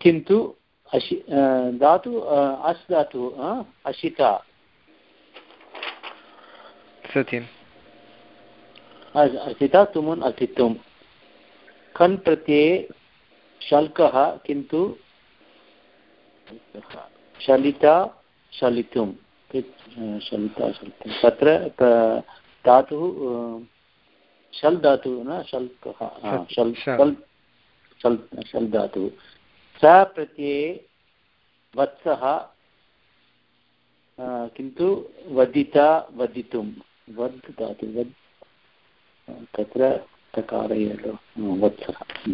किन्तु अशि धातु अस् धातु अशिता। सत्यम्। असिता तुमुन् असितुं खन् प्रत्यये शल्कः किन्तु शलिता शलितुं शलिता शलितुं तत्र धातुः शल् धातुः न शल्कः। शल् शल् शल् शल् धातुः। स प्रत्यये वत्सः किन्तु वदिता वदितुं वद् धातु वद् तत्र तकारयलो वत्सः।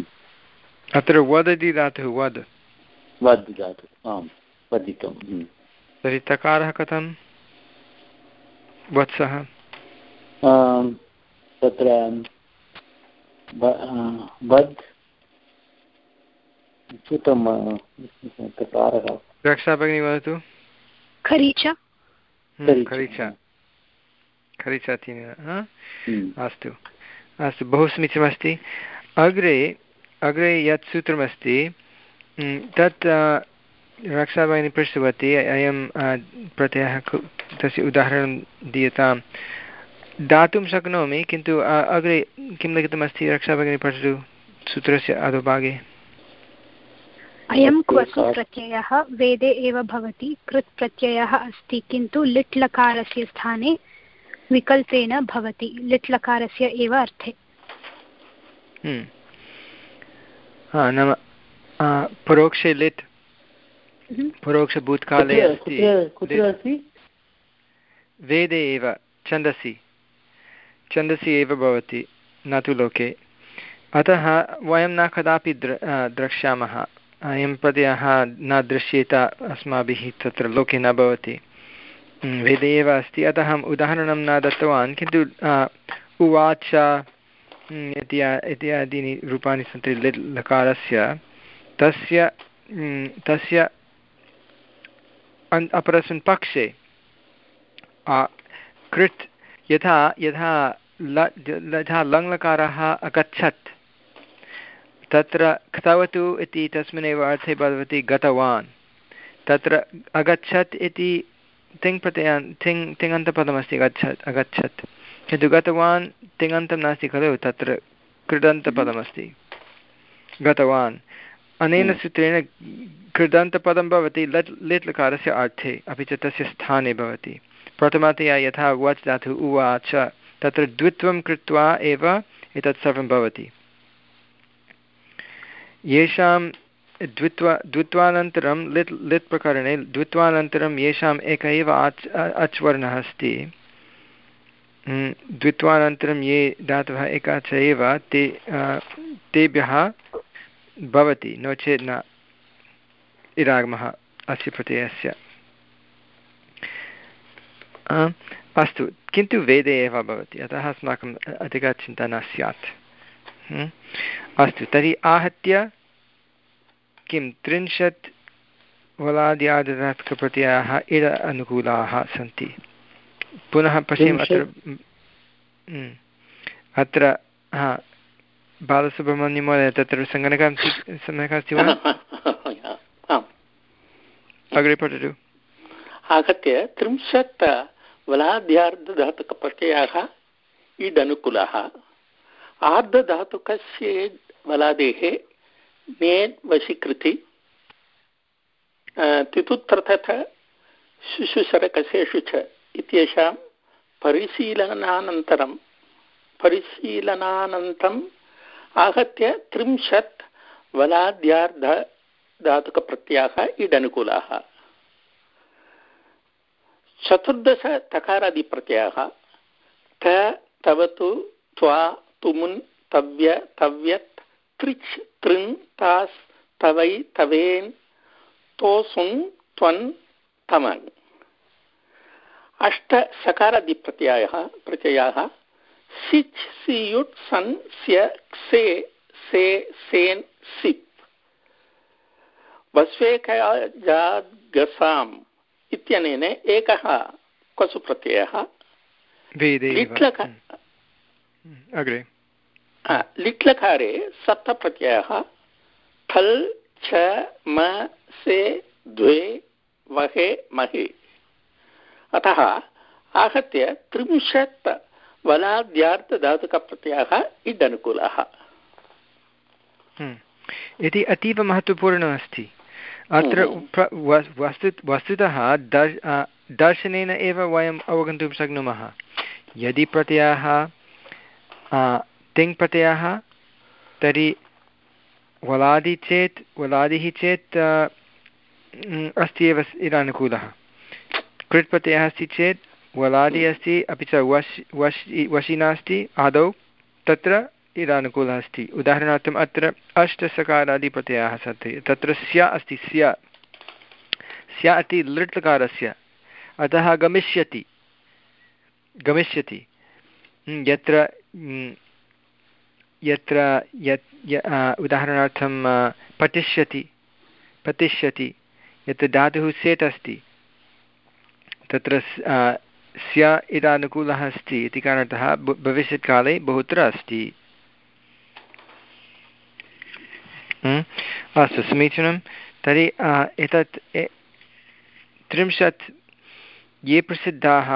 अत्र वदति धातुः वद्? वद् धातु आम् वदितुं तर्हि तकारः कथं वत्सः? तत्र वद् श्रुतं तकारः। रक्षा भगिनी वदतु खरीचा। खरीचा। खरीचा अस्तु। अस्तु बहु समीचीनमस्ति अग्रे अग्रे यत् सूत्रमस्ति तत् रक्षाभगिनी पृष्टवती अयं प्रत्ययः तस्य उदाहरणं दीयतां दातुं शक्नोमि किन्तु अग्रे किं लिखितमस्ति रक्षाभगिनी पठतु सूत्रस्य अधोभागे? अयं क्वसु प्रत्ययः वेदे एव भवति कृत् प्रत्ययः अस्ति किन्तु लिट् लकारस्य स्थाने विकल्पेन भवति लिट् लकारस्य एव अर्थे। हम्म। नाम परोक्षे लिट् हम्म। परोक्षभूतकाले अस्ति। वेदे एव छन्दसि। छन्दसि एव भवति न तु लोके। अतः वयं न कदापि द्र द्रक्ष्यामः। अयं प्रत्ययः न दृश्येत अस्माभिः तत्र लोके न भवति। वेदे एव अस्ति। अतः अहम् उदाहरणं न दत्तवान्, किन्तु उवाच इत्यादीनि रूपाणि सन्ति लिट् लकारस्य। तस्य तस्य अपरस्मिन् पक्षे कृत्, यथा यथा ल, यथा लङ्लकारः अगच्छत्, तत्र क्तवतु इति तस्मिन्नेव अर्थे भवति गतवान्। तत्र अगच्छत् इति तिङ् प्रत्ययान् तिङ् तिङन्तपदमस्ति गच्छत् अगच्छत्। किन्तु गतवान् तिङन्तं नास्ति खलु तत्र कृदन्तपदमस्ति। गतवान्। अनेन हम्म। सूत्रेण कृदन्तपदं भवति लट् लिट् लकारस्य अर्थे अपि च तस्य स्थाने भवति। प्रथमतया यथा वच् धातु उवाच तत्र द्वित्वं कृत्वा एव एतत् सर्वं भवति। येषां द्वित्वा द्वित्वानन्तरं लिट् लिट् प्रकरणे द्वित्वानन्तरं येषाम् एक एव आच् अच् वर्णः अस्ति। द्वित्वानन्तरं ये धातवः एका च एव, ते तेभ्यः भवति, नो चेत् न इरागमः अस्य प्रत्ययस्य। अस्तु, किन्तु वेदे एव भवति, अतः अस्माकम् अधिका चिन्ता न स्यात्। अस्तु, तर्हि आहत्य किं त्रिंशत् वलाद्यादप्रत्ययाः इड अनुकूलाः सन्ति। पुनः पश्यम् अत्र अत्र हा बालसुब्रह्मण्यमहोदय तत्र सङ्गणकं सम्यक् अस्ति वा? अग्रे पठतु। आहत्य त्रिंशत् वलाद्यार्धधातुकप्रत्ययाः इडनुकुलः आर्धधातुकस्य वलादेः नेन् वशीकृति तितुत्रतथ शिशुशरकसेषु च इत्येषां परिशीलनानन्तरं परिशीलनानन्तरम् आहत्य त्रिंशत् वलाद्यार्धधातुकप्रत्ययाः इडनुकूलाः। चतुर्दश तकारादिप्रत्ययाः त तवतु, त्वा, तुमुन्, तव्य, तव्यत्, त्रिच् तृन् तास् तवै तवेन् तोसुन् त्वन् तमन्। अष्ट सकारादिप्रत्ययाः प्रत्ययाः। सिच् सियुट् सन् स्य क्से से सेन् सिप्। वस्वेकजागसाम् इत्यनेन एकः क्वसुप्रत्ययः। अग्रे। लिट्लकारे सप्तप्रत्ययः फल् छ म से द्वे वहे महे अतः आहत्य त्रिंशत् वलाद्यार्थधातुकप्रत्ययः इदनुकूलः हम्म। इति अतीव महत्त्वपूर्णम् अस्ति अत्र हम्म। वस्तु वस्तुतः दर् दर्शनेन एव वयम् अवगन्तुं शक्नुमः यदि प्रत्ययः तिङ् प्रत्ययः तर्हि वलादि चेत्, वलादिः चेत् अस्ति एव इदानुकूलः। कृट् प्रत्ययः अस्ति चेत्, वलादि अस्ति, अपि च वश् वश्, वशि नास्ति, आदौ, तत्र इदानुकूलः अस्ति। उदाहरणार्थम् अत्र अष्टसकारादिप्रत्ययाः सन्ति। तत्र स्या अस्ति, स्या। स्या इति लृट्लकारस्य। अतः गमिष्यति। गमिष्यति। यत्र यत्र यत् उदाहरणार्थं पठिष्यति पतिष्यति यत् धातुः सेट् अस्ति, तत्र स्य इदानुकूलः अस्ति इति कारणतः भविष्यत्काले बहुत्र अस्ति। अस्तु, समीचीनं। तर्हि एतत् त्रिंशत् ये प्रसिद्धाः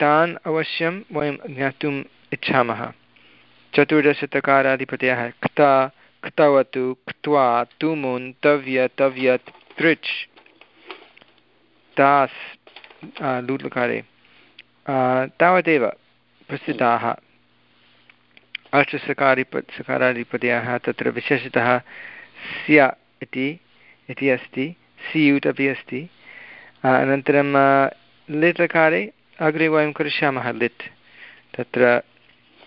तान् अवश्यं वयं ज्ञातुम् इच्छामः। चतुर्दशतकाराधिपतयः क्ता, क्तवतु, क्त्वा, तुमुन्, तव्य, तव्यत्, तृच् तास् लूट्लकारे तावदेव प्रसिद्धाः अष्टसकारिप सकाराधिपतयः तत्र विशेषतः स्या इति इति अस्ति सियुट् अपि अस्ति। अनन्तरं लिट्लकारे अग्रे वयं करिष्यामः लिट्। तत्र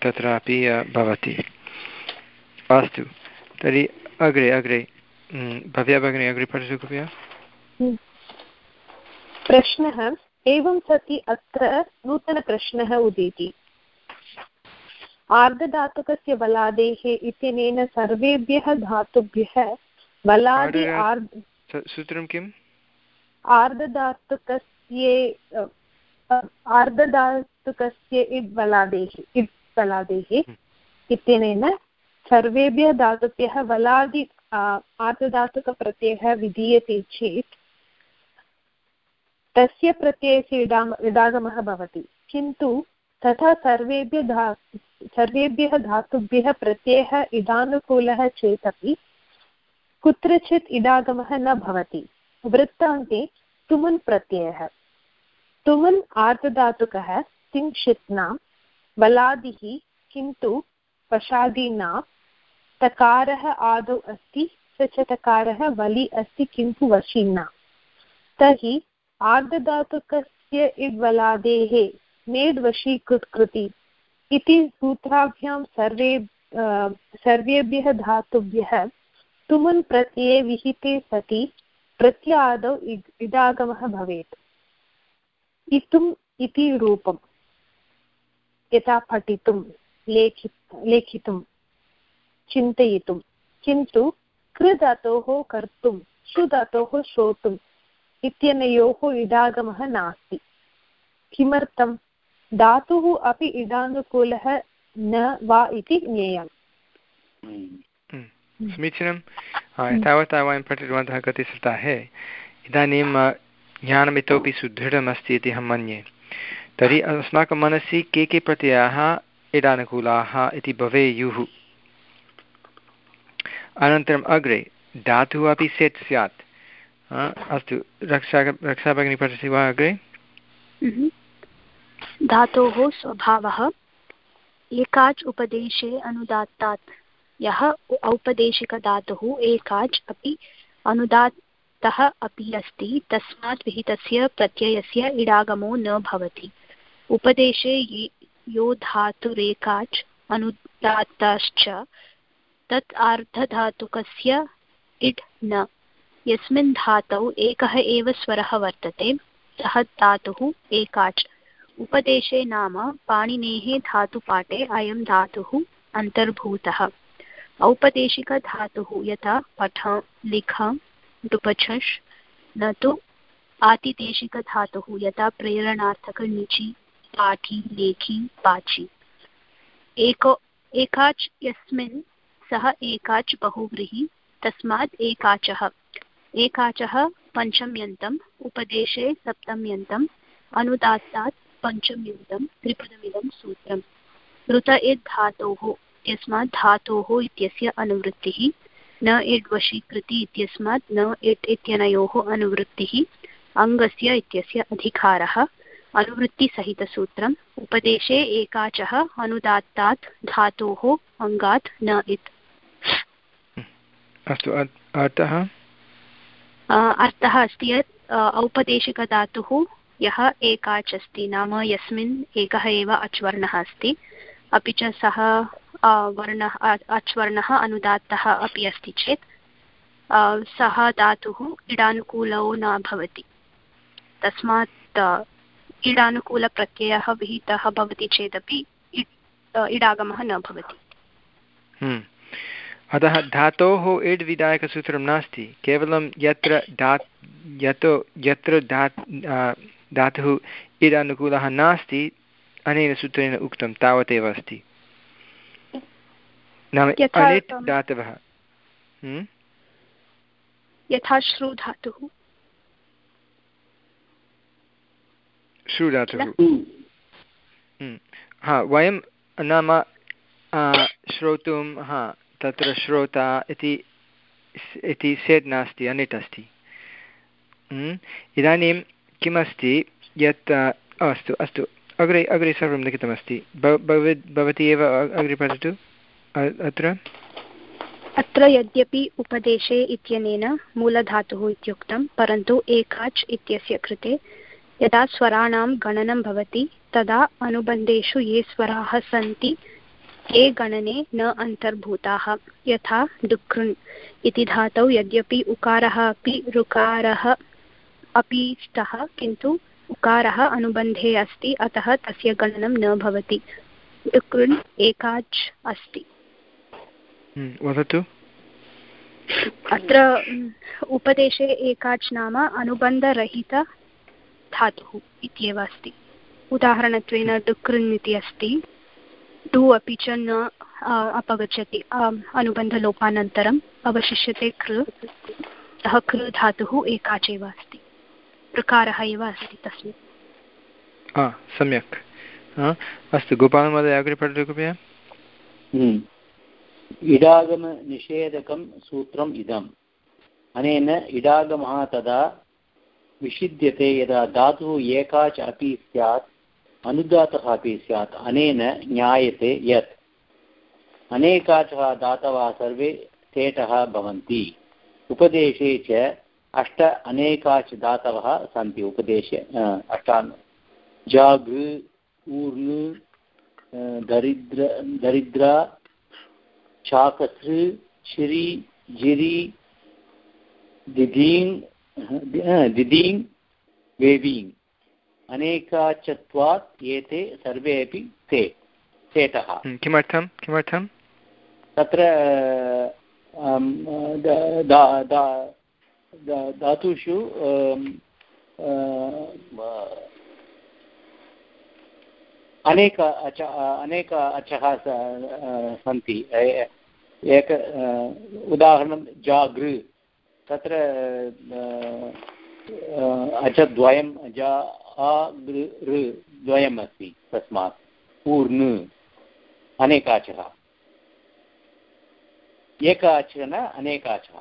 तत्रापि भवति। अस्तु। तर्हि अग्रे अग्रे। भव्या भगिनी अग्रे पठतु कृपया। प्रश्नः। एवं सति अत्र नूतनप्रश्नः उदेति। आर्धधातुकस्य बलादेः इत्यनेन सर्वेभ्यः धातुभ्यः बलादि सूत्रं किम्? आर्धधातुकस्य आर्धधातुकस्य इड् बलादेः। इड् बलादेः हम्म। इत्यनेन सर्वेभ्यः धातुभ्यः बलादि आर्धधातुकप्रत्ययः विधीयते चेत् तस्य प्रत्ययस्य इडाम इडागमः भवति। किन्तु तथा सर्वेभ्यः धा सर्वेभ्यः धातुभ्यः प्रत्ययः इडानुकूलः चेदपि कुत्रचित् इडागमः न भवति। वृत्तान्ते तुमुन् प्रत्ययः। तुमुन् आर्धधातुकः तिङ्क्षित्नां बलादिः किन्तु पशादीनां तकारः आदौ अस्ति, स च तकारः वलि अस्ति, किन्तु वशीना। तर्हि आर्धधातुकस्य इड्वलादेः नेड् वशीकृति इति सूत्राभ्यां सर्वे सर्वेभ्यः धातुभ्यः तुमुन् प्रत्यये विहिते सति प्रत्यादौ इडागमः भवेत्। इतुम् इति रूपम्। यथा पठितुं लेखि लेखितुं चिन्तयितुं किन्तु कृधातोः कर्तुं सुधातोः श्रोतुम् इत्यनयोः इडागमः नास्ति। किमर्थं? धातुः अपि इडानुकूलः न वा इति ज्ञेयम्। हम्म। समीचीनं। तावता वयं पठितवन्तः गते सप्ताहे इदानीं ज्ञानम् इतोपि सुदृढमस्ति इति अहं मन्ये। तर्हि अस्माकं मनसि के के प्रत्ययाः इडानुकूलाः इति भवेयुः। अनन्तरम् अग्रे, धातुः अपि सेट् स्यात्। अस्तु, रक्षा रक्षा भगिनी पठति वा अग्रे? धातोः स्वभावः, एकाच् उपदेशे अनुदात्तात्। यः औपदेशिकधातुः एकाच् अपि अनुदात्तः अपि अस्ति, तस्मात् विहितस्य प्रत्ययस्य इडागमो न भवति। उपदेशे यो धातुरेकाच् अनुदात्तश्च, तत् आर्धधातुकस्य इड् न। यस्मिन् धातौ एकः एव स्वरः वर्तते, सः धातुः एकाच्। उपदेशे नाम पाणिनेः धातुपाठे अयं धातुः अन्तर्भूतः। औपदेशिकधातुः यथा पठ, लिख डुपछष् न तु आतिदेशिकधातुः यथा प्रेरणार्थकनिचि पाठी लेखी पाचि। एको, एकाच् यस्मिन् सः एकाच् बहुव्रीहि तस्मात् एकाचः। एकाचः पञ्चम्यन्तम् उपदेशे सप्तम्यन्तम् अनुदात्तात् पञ्चम्यन्तं, त्रिपदमिदं सूत्रम्। ऋत इद् धातोः यस्मात् धातोः इत्यस्य अनुवृत्तिः, न इड् वशीकृति इत्यस्मात् न इट् इत्यनयोः अनुवृत्तिः, अङ्गस्य इत्यस्य अधिकारः। अनुवृत्तिसहितसूत्रम्। उपदेशे एकाचः अनुदात्तात् धातोः अङ्गात् न इत्। अस्तु अर्थः? अर्थः अस्ति यत् औपदेशिकधातुः यः एकाच् अस्ति नाम यस्मिन् एकः एव अच्वर्णः अस्ति। अपि च सः वर्णः अच्वर्णः अनुदात्तः अपि अस्ति चेत् सः धातुः इडानुकूलो न भवति। तस्मात् इडानुकूलप्रत्ययः विहितः भवति चेदपि इडागमः न भवति हम्म। अतः धातोः इड् विधायकसूत्रं नास्ति केवलं यत्र धा यतो यत्र धा धातुः इड् अनुकूलः नास्ति अनेन सूत्रेण उक्तं तावदेव अस्ति नाम अनिट् दातवः हम्म? यथा श्रु धातुः श्रु धातुः हम्म। हा वयं नाम श्रोतुं हा तत्र श्रोता इति इति सेट् नास्ति अनिट् अस्ति। हम्म? इदानीं किमस्ति यत् अस्तु अस्तु। अग्रे अग्रे सर्वं लिखितमस्ति। भवती एव अग्रे पठतु। अत्र? अत्र यद्यपि उपदेशे इत्यनेन मूलधातुः इत्युक्तं परन्तु एकाच् इत्यस्य कृते यदा स्वराणां गणनं भवति तदा अनुबन्धेषु ये स्वराः सन्ति ये गणने न अन्तर्भूताः। यथा डुकृन् इति धातौ यद्यपि उकारः अपि ऋकारः अपि स्तः किन्तु उकारः अनुबन्धे अस्ति अतः तस्य गणनं न भवति। डुकृन् एकाच् अस्ति। हम्म, वदतु। अत्र उपदेशे एकाच् नाम अनुबन्धरहित धातुः इत्येव अस्ति। उदाहरणत्वेन डुकृन् इति अस्ति। टु अपि च न अपगच्छति। अनुबन्धलोपानन्तरम् अवशिष्यते कृ। सः कृ धातुः एकाच एव अस्ति। प्रकारः एव अस्ति तस्मिन्। सम्यक्। अस्तु गोपालमहोदय अग्रे पठतु कृपया। हम्म। इडागमनिषेधकं सूत्रम् इदम्। अनेन इडागमः तदा विषिध्यते यदा धातुः एकाच अपि स्यात्, अनुदातः अपि स्यात्, अनेन ज्ञायते यत्। अनेकाचः दातवः सर्वे सेटः भवन्ति। उपदेशे च अष्ट अनेकाच दातवः सन्ति। उपदेशे अष्टान्। जागृ ऊर्नु दरिद्र, दरिद्रा, चाकसृ, श्री, जिरि दिदीङ् दिदीङ् वेवीङ् अनेकाचत्वात् एते सर्वे अपि ते हम्म, किमर्थं किमर्थं? तत्र धातुषु अनेक अच अनेक अचः सन्ति। एक उदाहरणं जागृ। तत्र अचद्वयं जा अ, ऋ द्वयम् अस्ति तस्मात्। ऊर्न् अनेकाचः। एकाचः न अनेकाचः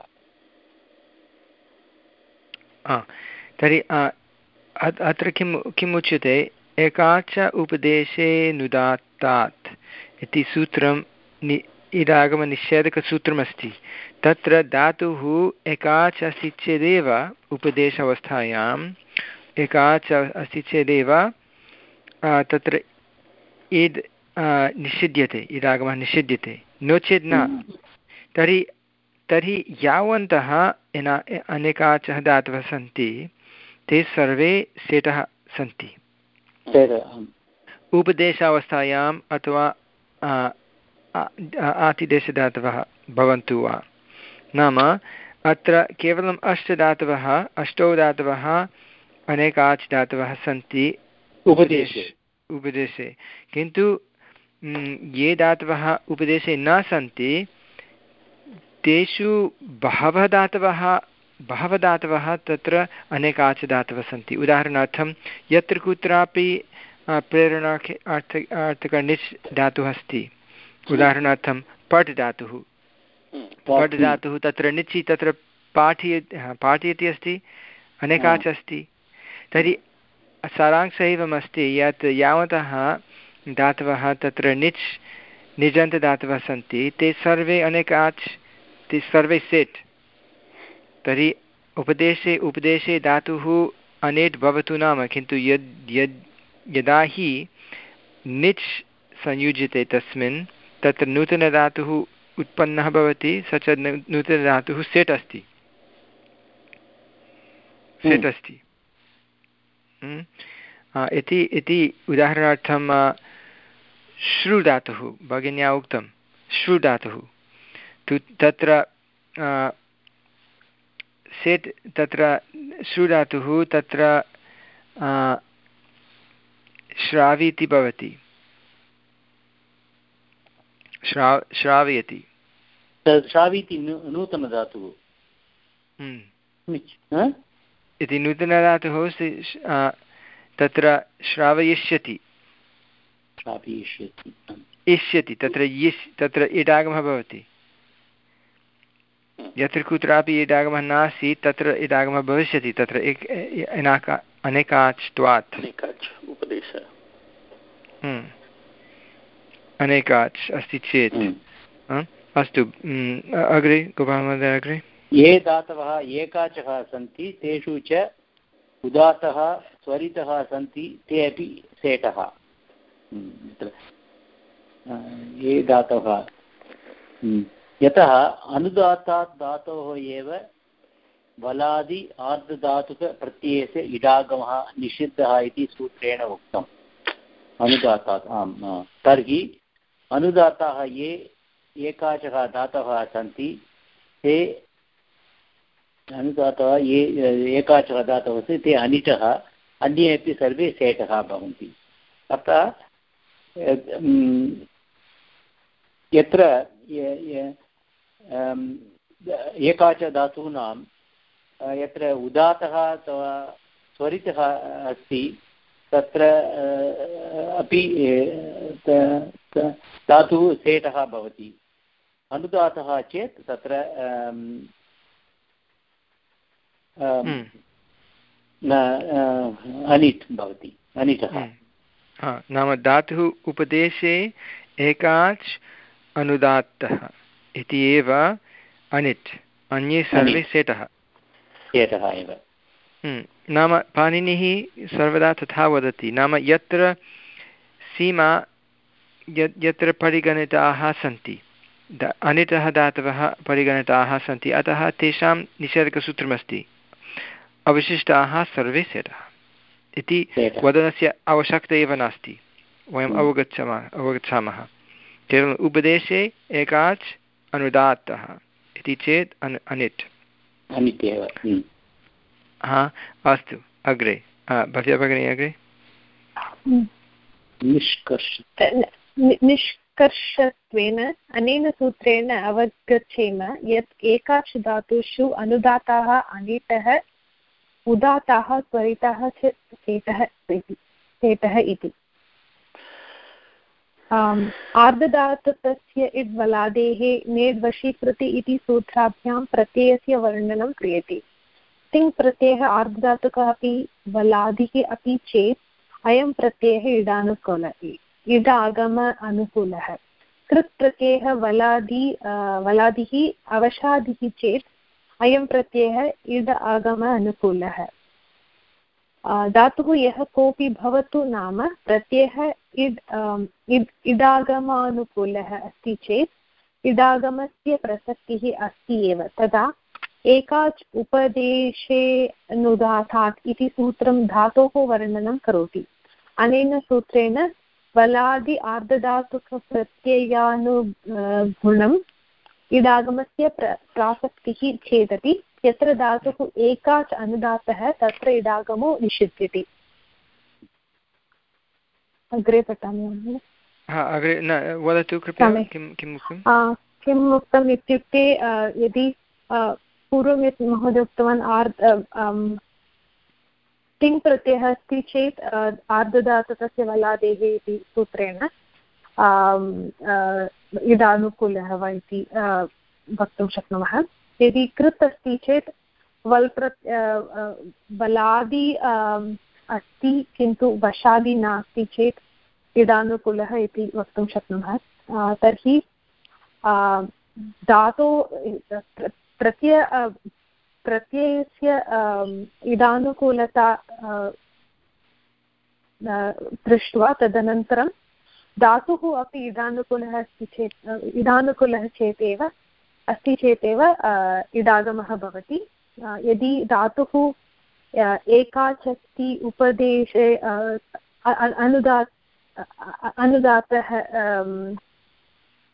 तर्हि अत्र किं किम् उच्यते? एकाच उपदेशे नुदात्तात् इति सूत्रं इदागमनिषेधकसूत्रमस्ति। तत्र धातुः एकाच अस्ति चेदेव उपदेश अवस्थायां एका च अस्ति चेदेव तत्र ईद् निषिध्यते इदागमः निषिध्यते। नो चेत् न। तर्हि तर्हि यावन्तः एना अनेकाचः धातवः सन्ति। ते सर्वे सेटः सन्ति। उपदेशावस्थायाम् अथवा आतिदेशधातवः भवन्तु वा नाम अत्र केवलम् अष्टधातवः अष्टौ धातवः अनेकाच् धातवः सन्ति उपदेशे उपदेशे किन्तु ये धातवः उपदेशे न सन्ति तेषु बहवः धातवः बहवः धातवः तत्र अनेकाच धातवः सन्ति उदाहरणार्थं यत्र कुत्रापि प्रेरणा अर्थ अर्थकनिच् धातुः अस्ति उदाहरणार्थं पट् धातुः पट् धातुः तत्र निचि तत्र पाठय पाठयति अस्ति अनेकाच अस्ति। तर्हि सारांशः एवमस्ति यत् यावतः धातवः तत्र निच् निजन्तदातवः सन्ति ते सर्वे अनेकाच् ते सर्वे सेट्। तर्हि उपदेशे उपदेशे धातुः अनेट् भवतु नाम किन्तु यद् यद् यदा हि निच् संयुज्यते तस्मिन् तत्र नूतनधातुः उत्पन्नः भवति स च नूतनधातुः सेट् अस्ति। सेट् अस्ति। हम्म। इति इति उदाहरणार्थं श्रुधातुः भगिन्या उक्तं श्रुधातुः। तु तत्र सेट् तत्र श्रुधातुः तत्र श्रावीति भवति। श्रा श्रावयति। श्रावीति नूतनधातुः। हम्म। इति नूतनधातुः तत्र श्रावयिष्यति। इष्यति तत्र इष् तत्र इडागमः भवति। यत्र कुत्रापि इडागमः नासीत् तत्र इडागमः भविष्यति तत्र एक अनेकाच्त्वात् हम्म। अनेकाच् अस्ति चेत्। हम्म। अस्तु। हम्म, अग्रे गोपालमहोदय अग्रे। ये धातवः एकाचः सन्ति तेषु च उदात्तः स्वरितः सन्ति ते अपि सेटः। ये धातवः यतः अनुदात्तात् धातोः एव बलादि आर्धधातुकप्रत्ययस्य इडागमः निषिद्धः इति सूत्रेण उक्तम्। अनुदातात् आम् तर्हि अनुदाताः ये एकाचः धातवः सन्ति, ते अनुदातः ये, एकाचः धातवः सन्ति, ते अनिचः अन्ये अपि सर्वे सेटः भवन्ति। अतः यत्र एकाच धातूनां यत्र उदातः अथवा स्वरितः अस्ति तत्र अपि धातुः सेटः भवति। अनुदातः चेत् तत्र हम्म। अनिट् भवति अनिटः। हम्म। नाम धातुः उपदेशे एकाच् अनुदात्तः इति एव अनिट् अन्ये सर्वे सेटः। चेतः एव। हम्म, नाम पाणिनिः सर्वदा तथा वदति। नाम यत्र सीमा यत् यत्र परिगणिताः सन्ति। द अनितः धातवः परिगणिताः सन्ति। अतः तेषां निषेधकसूत्रमस्ति। अवशिष्टाः सर्वे सेटः इति वदनस्य आवश्यकता एव नास्ति। वयम् हम्म। अवगच्छामः अवगच्छामः। केवलम् उपदेशे एकाच् अनुदात्तः। इति चेत् अन् अनिट्। हा, अस्तु, अग्रे। भव्या भगिनी, अग्रे? हम्म। निष्कर्षत्वेन, अनेन सूत्रेण अवगच्छेम यत् एकाश धातुषु अनुदाताः अनितः उदाताः स्वरिताः च चेतः चेतः इति। आर्धधातुकस्य इड् वलादेः नेड् वशीकृति इति सूत्राभ्यां प्रत्ययस्य वर्णनं क्रियते। तिङ् प्रत्ययः आर्धधातुकः अपि वलादिः अपि चेत् अयं प्रत्ययः इडानुकूल इड आगम अनुकूलः। कृत् प्रत्ययः वलादि वलादिः अवशादिः चेत् अयं प्रत्ययः इड आगम अनुकूलः धातुः यः कोऽपि भवतु नाम प्रत्ययः इड् इड्, इडागमानुकूलः अस्ति चेत् इडागमस्य प्रसक्तिः अस्ति एव। तदा एकाच् उपदेशे अनुदातात् इति सूत्रं धातोः वर्णनं करोति। अनेन सूत्रेण बलादि आर्धधातुकप्रत्ययानुगुणम् इडागमस्य प्र प्रासक्तिः चेदपि यत्र धातुः एकाच् अनुदातः तत्र इडागमो निषिध्यति अग्रे पठामि अग्रे न वदतु कृपया किं किम् उक्तम् इत्युक्ते यदि पूर्वं यत् महोदय उक्तवान् आर् तिङ् प्रत्ययः अस्ति चेत् आर्धधातुकस्य वलादेः इति सूत्रेण इदानुकूलः वा इति वक्तुं शक्नुमः। यदि कृत् अस्ति चेत्, वल् प्र बलादि अस्ति, किन्तु वशादि नास्ति चेत्, इदानुकूलः इति वक्तुं शक्नुमः। तर्हि धातो प्रत्यय प्रत्ययस्य इदानुकूलता दृष्ट्वा तदनन्तरं धातुः अपि इदानुकूलः अस्ति चेत् इदानुकूलः चेत् एव, अस्ति चेत् एव इडागमः भवति। यदि धातुः एकाचक्ति उपदेशे अनुदा अनुदातः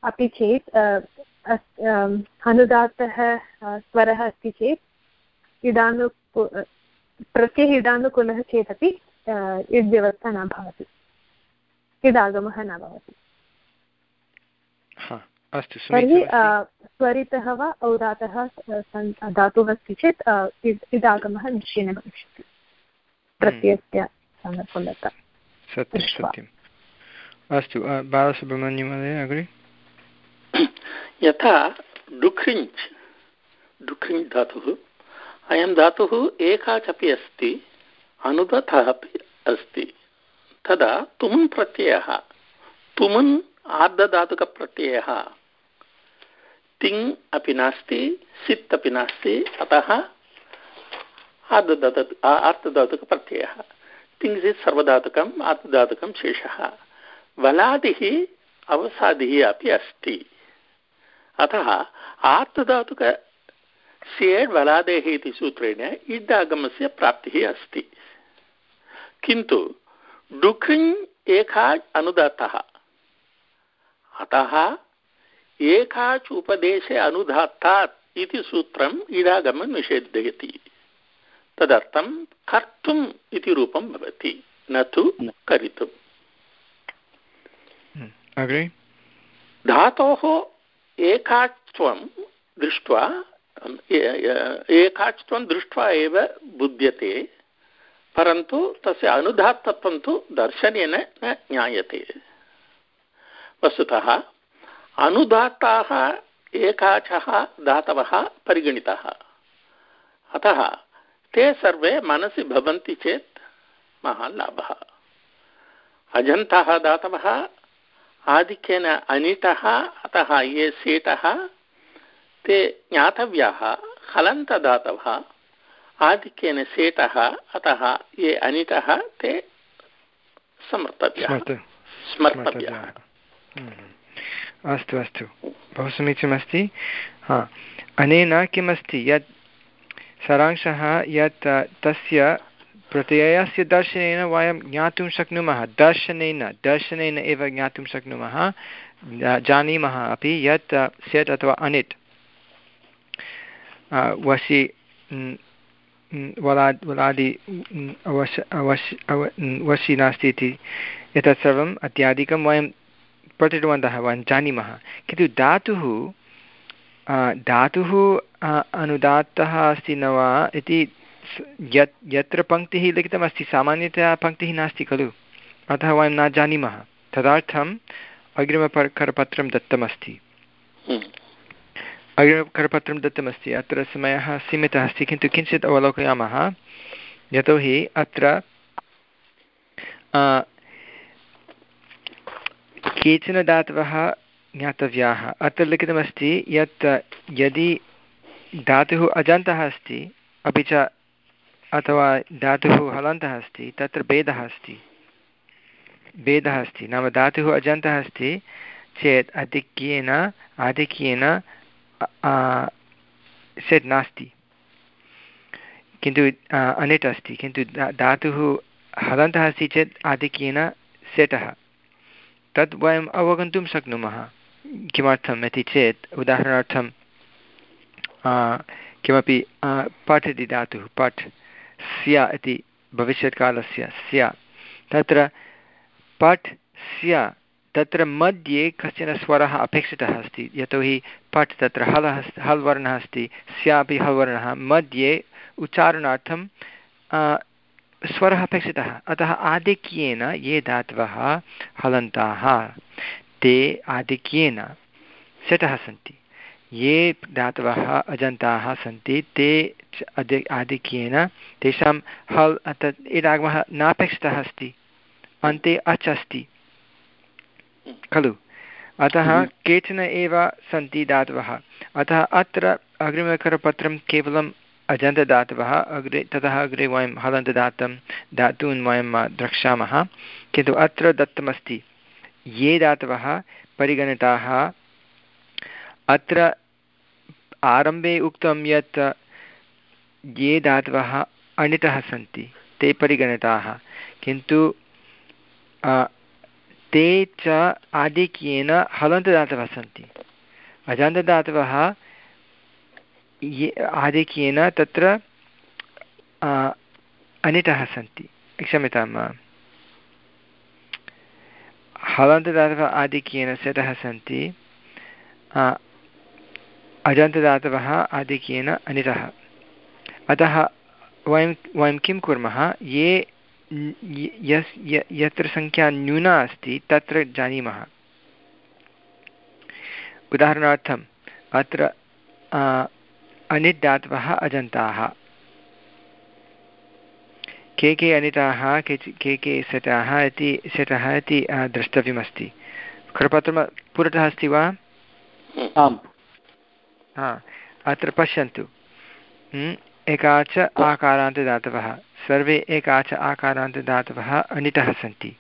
अपि चेत् अनुदातः स्वरः अस्ति चेत् इदानुकू प्रत्ययः इदानुकूलः चेदपि इड्व्यवस्था न भवति। इदागमः न भवति। तर्हि स्वरितः वा औदातः धातुः अस्ति चेत् इदागमः निश्चयेन भविष्यति। प्रत्ययस्य अनुकूलता। सत्यं सत्यम्। अस्तु बालसुब्रह्मण्यमहोदय अग्रे? यथा डुखृञ्च् डुखृञ् धातुः। अयं धातुः एकाच् अपि अस्ति अनुदतः अपि अस्ति। तदा तुम् प्रत्ययः। तुमुन् आर्धधातुकप्रत्ययः। तिङ् अपि नास्ति, सित् अपि नास्ति, अतः आर्धधातु आर्धधातुकप्रत्ययः। तिङ्सित् सर्वधातुकम्, आर्धधातुकं शेषः। वलादिः, अवसादिः अपि अस्ति। अतः आर्तधातुक सेड् वलादेः इति सूत्रेण इड्डागमस्य प्राप्तिः अस्ति। किन्तु डुकृञ् एकाच् अनुदातः अतः एकाच् उपदेशे अनुदात्तात् इति सूत्रम् इडागमं निषेधयति। तदर्थं कर्तुम् इति रूपं भवति न तु करितुम्। अग्रे? धातोः एकाच्त्वं दृष्ट्वा एकाच्त्वं दृष्ट्वा एव बुध्यते, परन्तु तस्य अनुदात्तत्वं तु दर्शनेन न ज्ञायते। वस्तुतः अनुदात्ताः एकाचः धातवः परिगणितः। अतः, ते सर्वे मनसि भवन्ति चेत् महान् लाभः। अजन्तः धातवः आधिक्येन अनिटः अतः ये सेटः ते ज्ञातव्याः हलन्तदातवः आधिक्येन सेटः अतः ये अनिटः ते समर्तव्याः स्मर्तव्याः। हम्म। अस्तु अस्तु। बहु समीचीनमस्ति। हा। अनेन किमस्ति? यत् सारांशः यत् तस्य प्रत्ययस्य दर्शनेन वयं ज्ञातुं शक्नुमः। दर्शनेन दर्शनेन एव ज्ञातुं शक्नुमः। जानीमः अपि यत् सेट् अथवा अनिट् वशि वला वलादि अवश् अवश् वशि नास्ति इति। एतत् सर्वम् अत्याधिकं वयं पठितवन्तः, वयं जानीमः। किन्तु धातुः धातुः अनुदात्तः अस्ति न वा इति यत् यत्र पङ्क्तिः लिखितमस्ति सामान्यतया पङ्क्तिः नास्ति खलु। अतः वयं न जानीमः। तदर्थम् अग्रिमकरपत्रं दत्तमस्ति। हम्म। अग्रिमकरपत्रं दत्तमस्ति। अत्र समयः सीमितः अस्ति किन्तु किञ्चित् अवलोकयामः। यतोहि अत्र केचन धातवः ज्ञातव्याः। अत्र लिखितमस्ति यत् यदि धातुः अजन्तः अस्ति अपि च अथवा धातुः हलन्तः अस्ति, तत्र भेदः अस्ति। भेदः अस्ति, नाम धातुः अजन्तः अस्ति, चेत् आधिक्येन आधिक्येन सेट् नास्ति। किन्तु अनेट् अस्ति, किन्तु धातुः हलन्तः अस्ति चेत् आधिक्येन सेटः तद् वयम् अवगन्तुं शक्नुमः। किमर्थम् इति चेत्, उदाहरणार्थं किमपि पठ् इति धातुः, पठ्। स्या इति भविष्यत्कालस्य स्या। तत्र पट् स्य, तत्र मध्ये कश्चन स्वरः अपेक्षितः अस्ति। यतोहि पट् तत्र हलः हल् वर्णः अस्ति स्यापि हल् वर्णः मध्ये उच्चारणार्थं स्वरः अपेक्षितः। अतः आधिक्येन ये धातवः हलन्ताः, ते आधिक्येन शतः सन्ति। ये धातवः अजन्ताः सन्ति, ते अधि आधिक्येन तेषां हल् तत् इडागमः नापेक्षितः अस्ति। अन्ते अच् अस्ति। खलु? अतः हम्म। केचन एव सन्ति धातवः। अतः अत्र अग्रिमकरपत्रं केवलम् अजन्तदातवः अग्रे ततः अग्रे वयं हलन्तदातं धातून् वयं द्रक्ष्यामः। किन्तु अत्र दत्तमस्ति। ये धातवः परिगणिताः अत्र आरम्भे उक्तं यत् ये धातवः अणितः सन्ति, ते परिगणिताः। किन्तु ते च आधिक्येन हलन्तदातवः सन्ति। अजान्तदातवः ये आधिक्येन तत्र अनितः सन्ति। क्षम्यतां हलन्तदातवः आधिक्येन सेतः सन्ति अजान्तदातवः आधिक्येन अनितः अतः वयं वयं किं कुर्मः? ये यस् यत्र सङ्ख्या न्यूना अस्ति तत्र जानीमः। उदाहरणार्थम् अत्र अनिट् धातवः अजन्ताः। के के अनिताः के के के शताः इति शतः इति द्रष्टव्यमस्ति। करपत्रं पुरतः अस्ति वा? आम्। हा अत्र पश्यन्तु। एकाच आकारान्तदातवः। सर्वे एकाच आकारान्तदातवः अनितः सन्ति।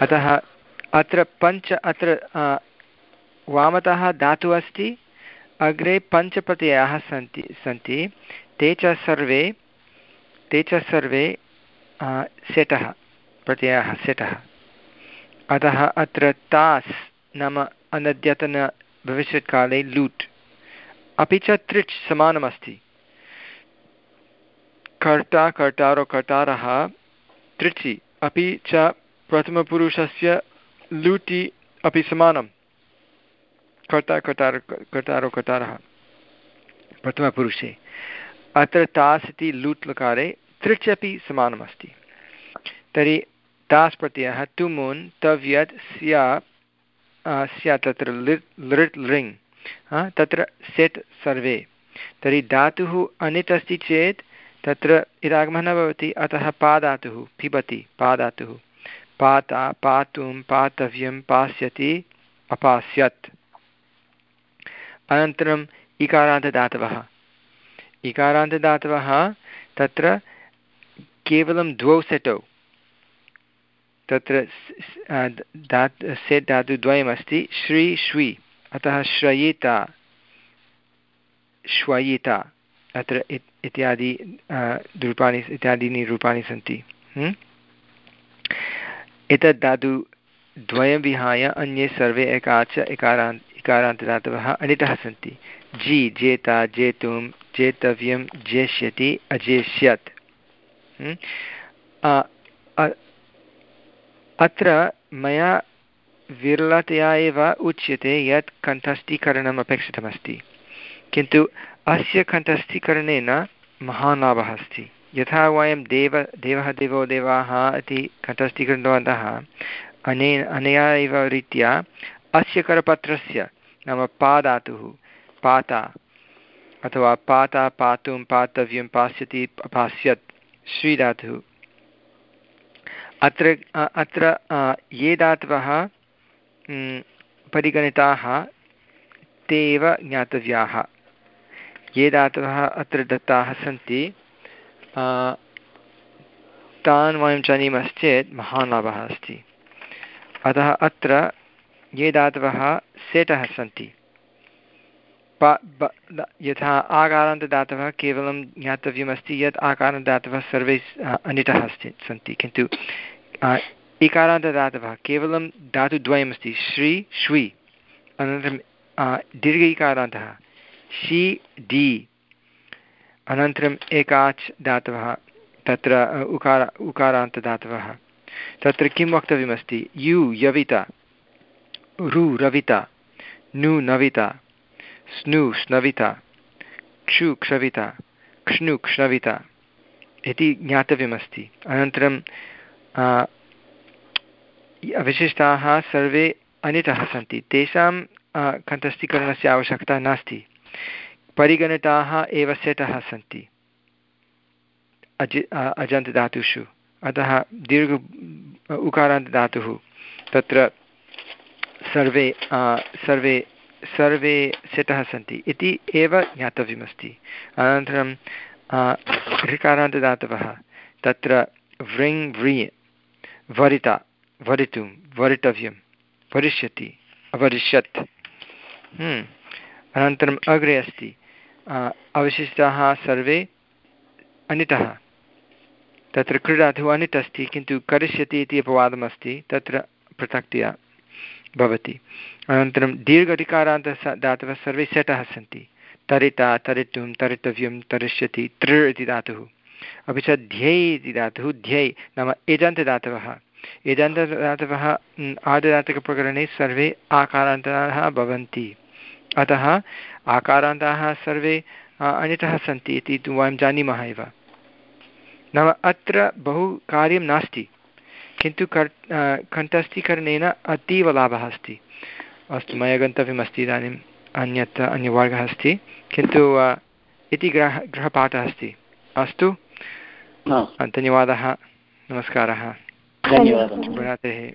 अतः अत्र पञ्च अत्र वामतः धातुः अस्ति, अग्रे पञ्चप्रत्ययाः सन्ति सन्ति। ते च सर्वे, ते च सर्वे सेटः, प्रत्ययाः सेटः। अतः अत्र तास् नाम अनद्यतनभविष्यत्काले लूट्। अपि च त्रिच् समानमस्ति। कर्ता, कर्तारो, कर्तारः, त्रिचि अपि च प्रथमपुरुषस्य लूटि अपि समानं कर्ता, कर्तार, कर्तारो, कर्तारः। प्रथमपुरुषे। अत्र तास् इति लूट् लकारे त्रिच् अपि समानमस्ति। तर्हि तास् प्रत्ययः तुमुन् तव्यत् स्या स्यात् तत्र लिट् लृट्, लृङ्। तत्र सेट् सर्वे। तर्हि धातुः अनित् अस्ति चेत् तत्र इदागमः न भवति, अतः पादातुः, पिबति, पादातुः। पाता, पातुं, पातव्यं, पास्यति, अपास्यत्। अनन्तरम् इकारान्तदातवः। इकारान्तदातवः तत्र केवलं द्वौ सेटौ। तत्र सेट् धातुद्वयमस्ति श्री, श्वी। अतः श्रयिता श्वयिता, अत्र इत्यादि रूपाणि, इत्यादीनि रूपाणि सन्ति। एतद् धातु द्वयं विहाय अन्ये सर्वे एकाच इकारान्त् इकारान्तदातवः अनितः सन्ति। जि, जेता, जेतुं, जेतव्यं, जेष्यति, अजेष्यत्। अत्र मया विरलतया एव उच्यते यत् कण्ठस्थीकरणम् अपेक्षितमस्ति किन्तु अस्य कण्ठस्थीकरणेन महान् लाभः अस्ति यथा वयं देव देवः देवो देवाः इति कण्ठस्थीकृतवन्तः अनेन अनया एव रीत्या अस्य करपत्रस्य नाम पादातुः पाता अथवा पाता पातुं पातव्यं पास्यति पास्यत् श्रीधातुः अत्र अत्र ये धातवः परिगणिताः ते एव ज्ञातव्याः। ये धातवः अत्र दत्ताः सन्ति तान् वयं जानीमश्चेत् महान् लाभः अस्ति। अतः अत्र ये धातवः सेटः सन्ति। प यथा आकारान्तदातवः केवलं ज्ञातव्यमस्ति, यत् आकारान्तदातवः सर्वे अनिटः अस्ति, सन्ति। किन्तु इकारान्तदातवः केवलं धातुद्वयमस्ति। श्री, श्वी। अनन्तरं दीर्घ इकारान्तः शि, डि। अनन्तरम् एकाच् धातवः तत्र उकार, उकारान्तदातवः। तत्र किं वक्तव्यमस्ति? यु, यविता। रु, रविता। नु, नविता। स्नु, स्नविता। क्षु, क्षविता। क्ष्णु, क्ष्णविता। इति ज्ञातव्यमस्ति। अनन्तरं विशिष्टाः सर्वे अनितः सन्ति। तेषां कण्ठस्थीकरणस्य आवश्यकता नास्ति। परिगणिताः एव सेटः सन्ति। अजि अजन्तधातुषु। अतः दीर्घ उकारान्तधातुः। तत्र सर्वे सर्वे सर्वे सेटः सन्ति इति एव ज्ञातव्यमस्ति। अनन्तरं ऋकारान्तदातवः। तत्र व्रिङ् व्रिय वरिता। वरितुं, वरितव्यं, वरिष्यति, अवरिष्यत्। हम्म। अनन्तरम् अग्रे अस्ति। अवशिष्टाः सर्वे अनितः। तत्र क्रीडातुः अनित् अस्ति, किन्तु करिष्यति इति अपवादमस्ति, तत्र पृथक्तया भवति। अनन्तरं दीर्घधिकारान्तः दातवः सर्वे सेटः सन्ति। तरिता, तरितुं, तरितव्यं, तरिष्यति, तृ इति धातुः। अपि च ध्यै इति धातुः ध्यै नाम एजन्तदातवः एजन्तदातवः आदिदातकप्रकरणे सर्वे आकारान्ताः भवन्ति। अतः आकारान्ताः सर्वे अन्यतः सन्ति इति तु वयं जानीमः एव। नाम अत्र बहु कार्यं नास्ति। किन्तु कर् कण्ठस्थीकरणेन अतीवलाभः अस्ति। अस्तु मया गन्तव्यमस्ति इदानीम् अन्यत् अन्यवर्गः अस्ति। किन्तु इति ग्रह गृहपाठः अस्ति। अस्तु। धन्यवादः। नमस्कारः। धन्यवादः। शुभरात्रिः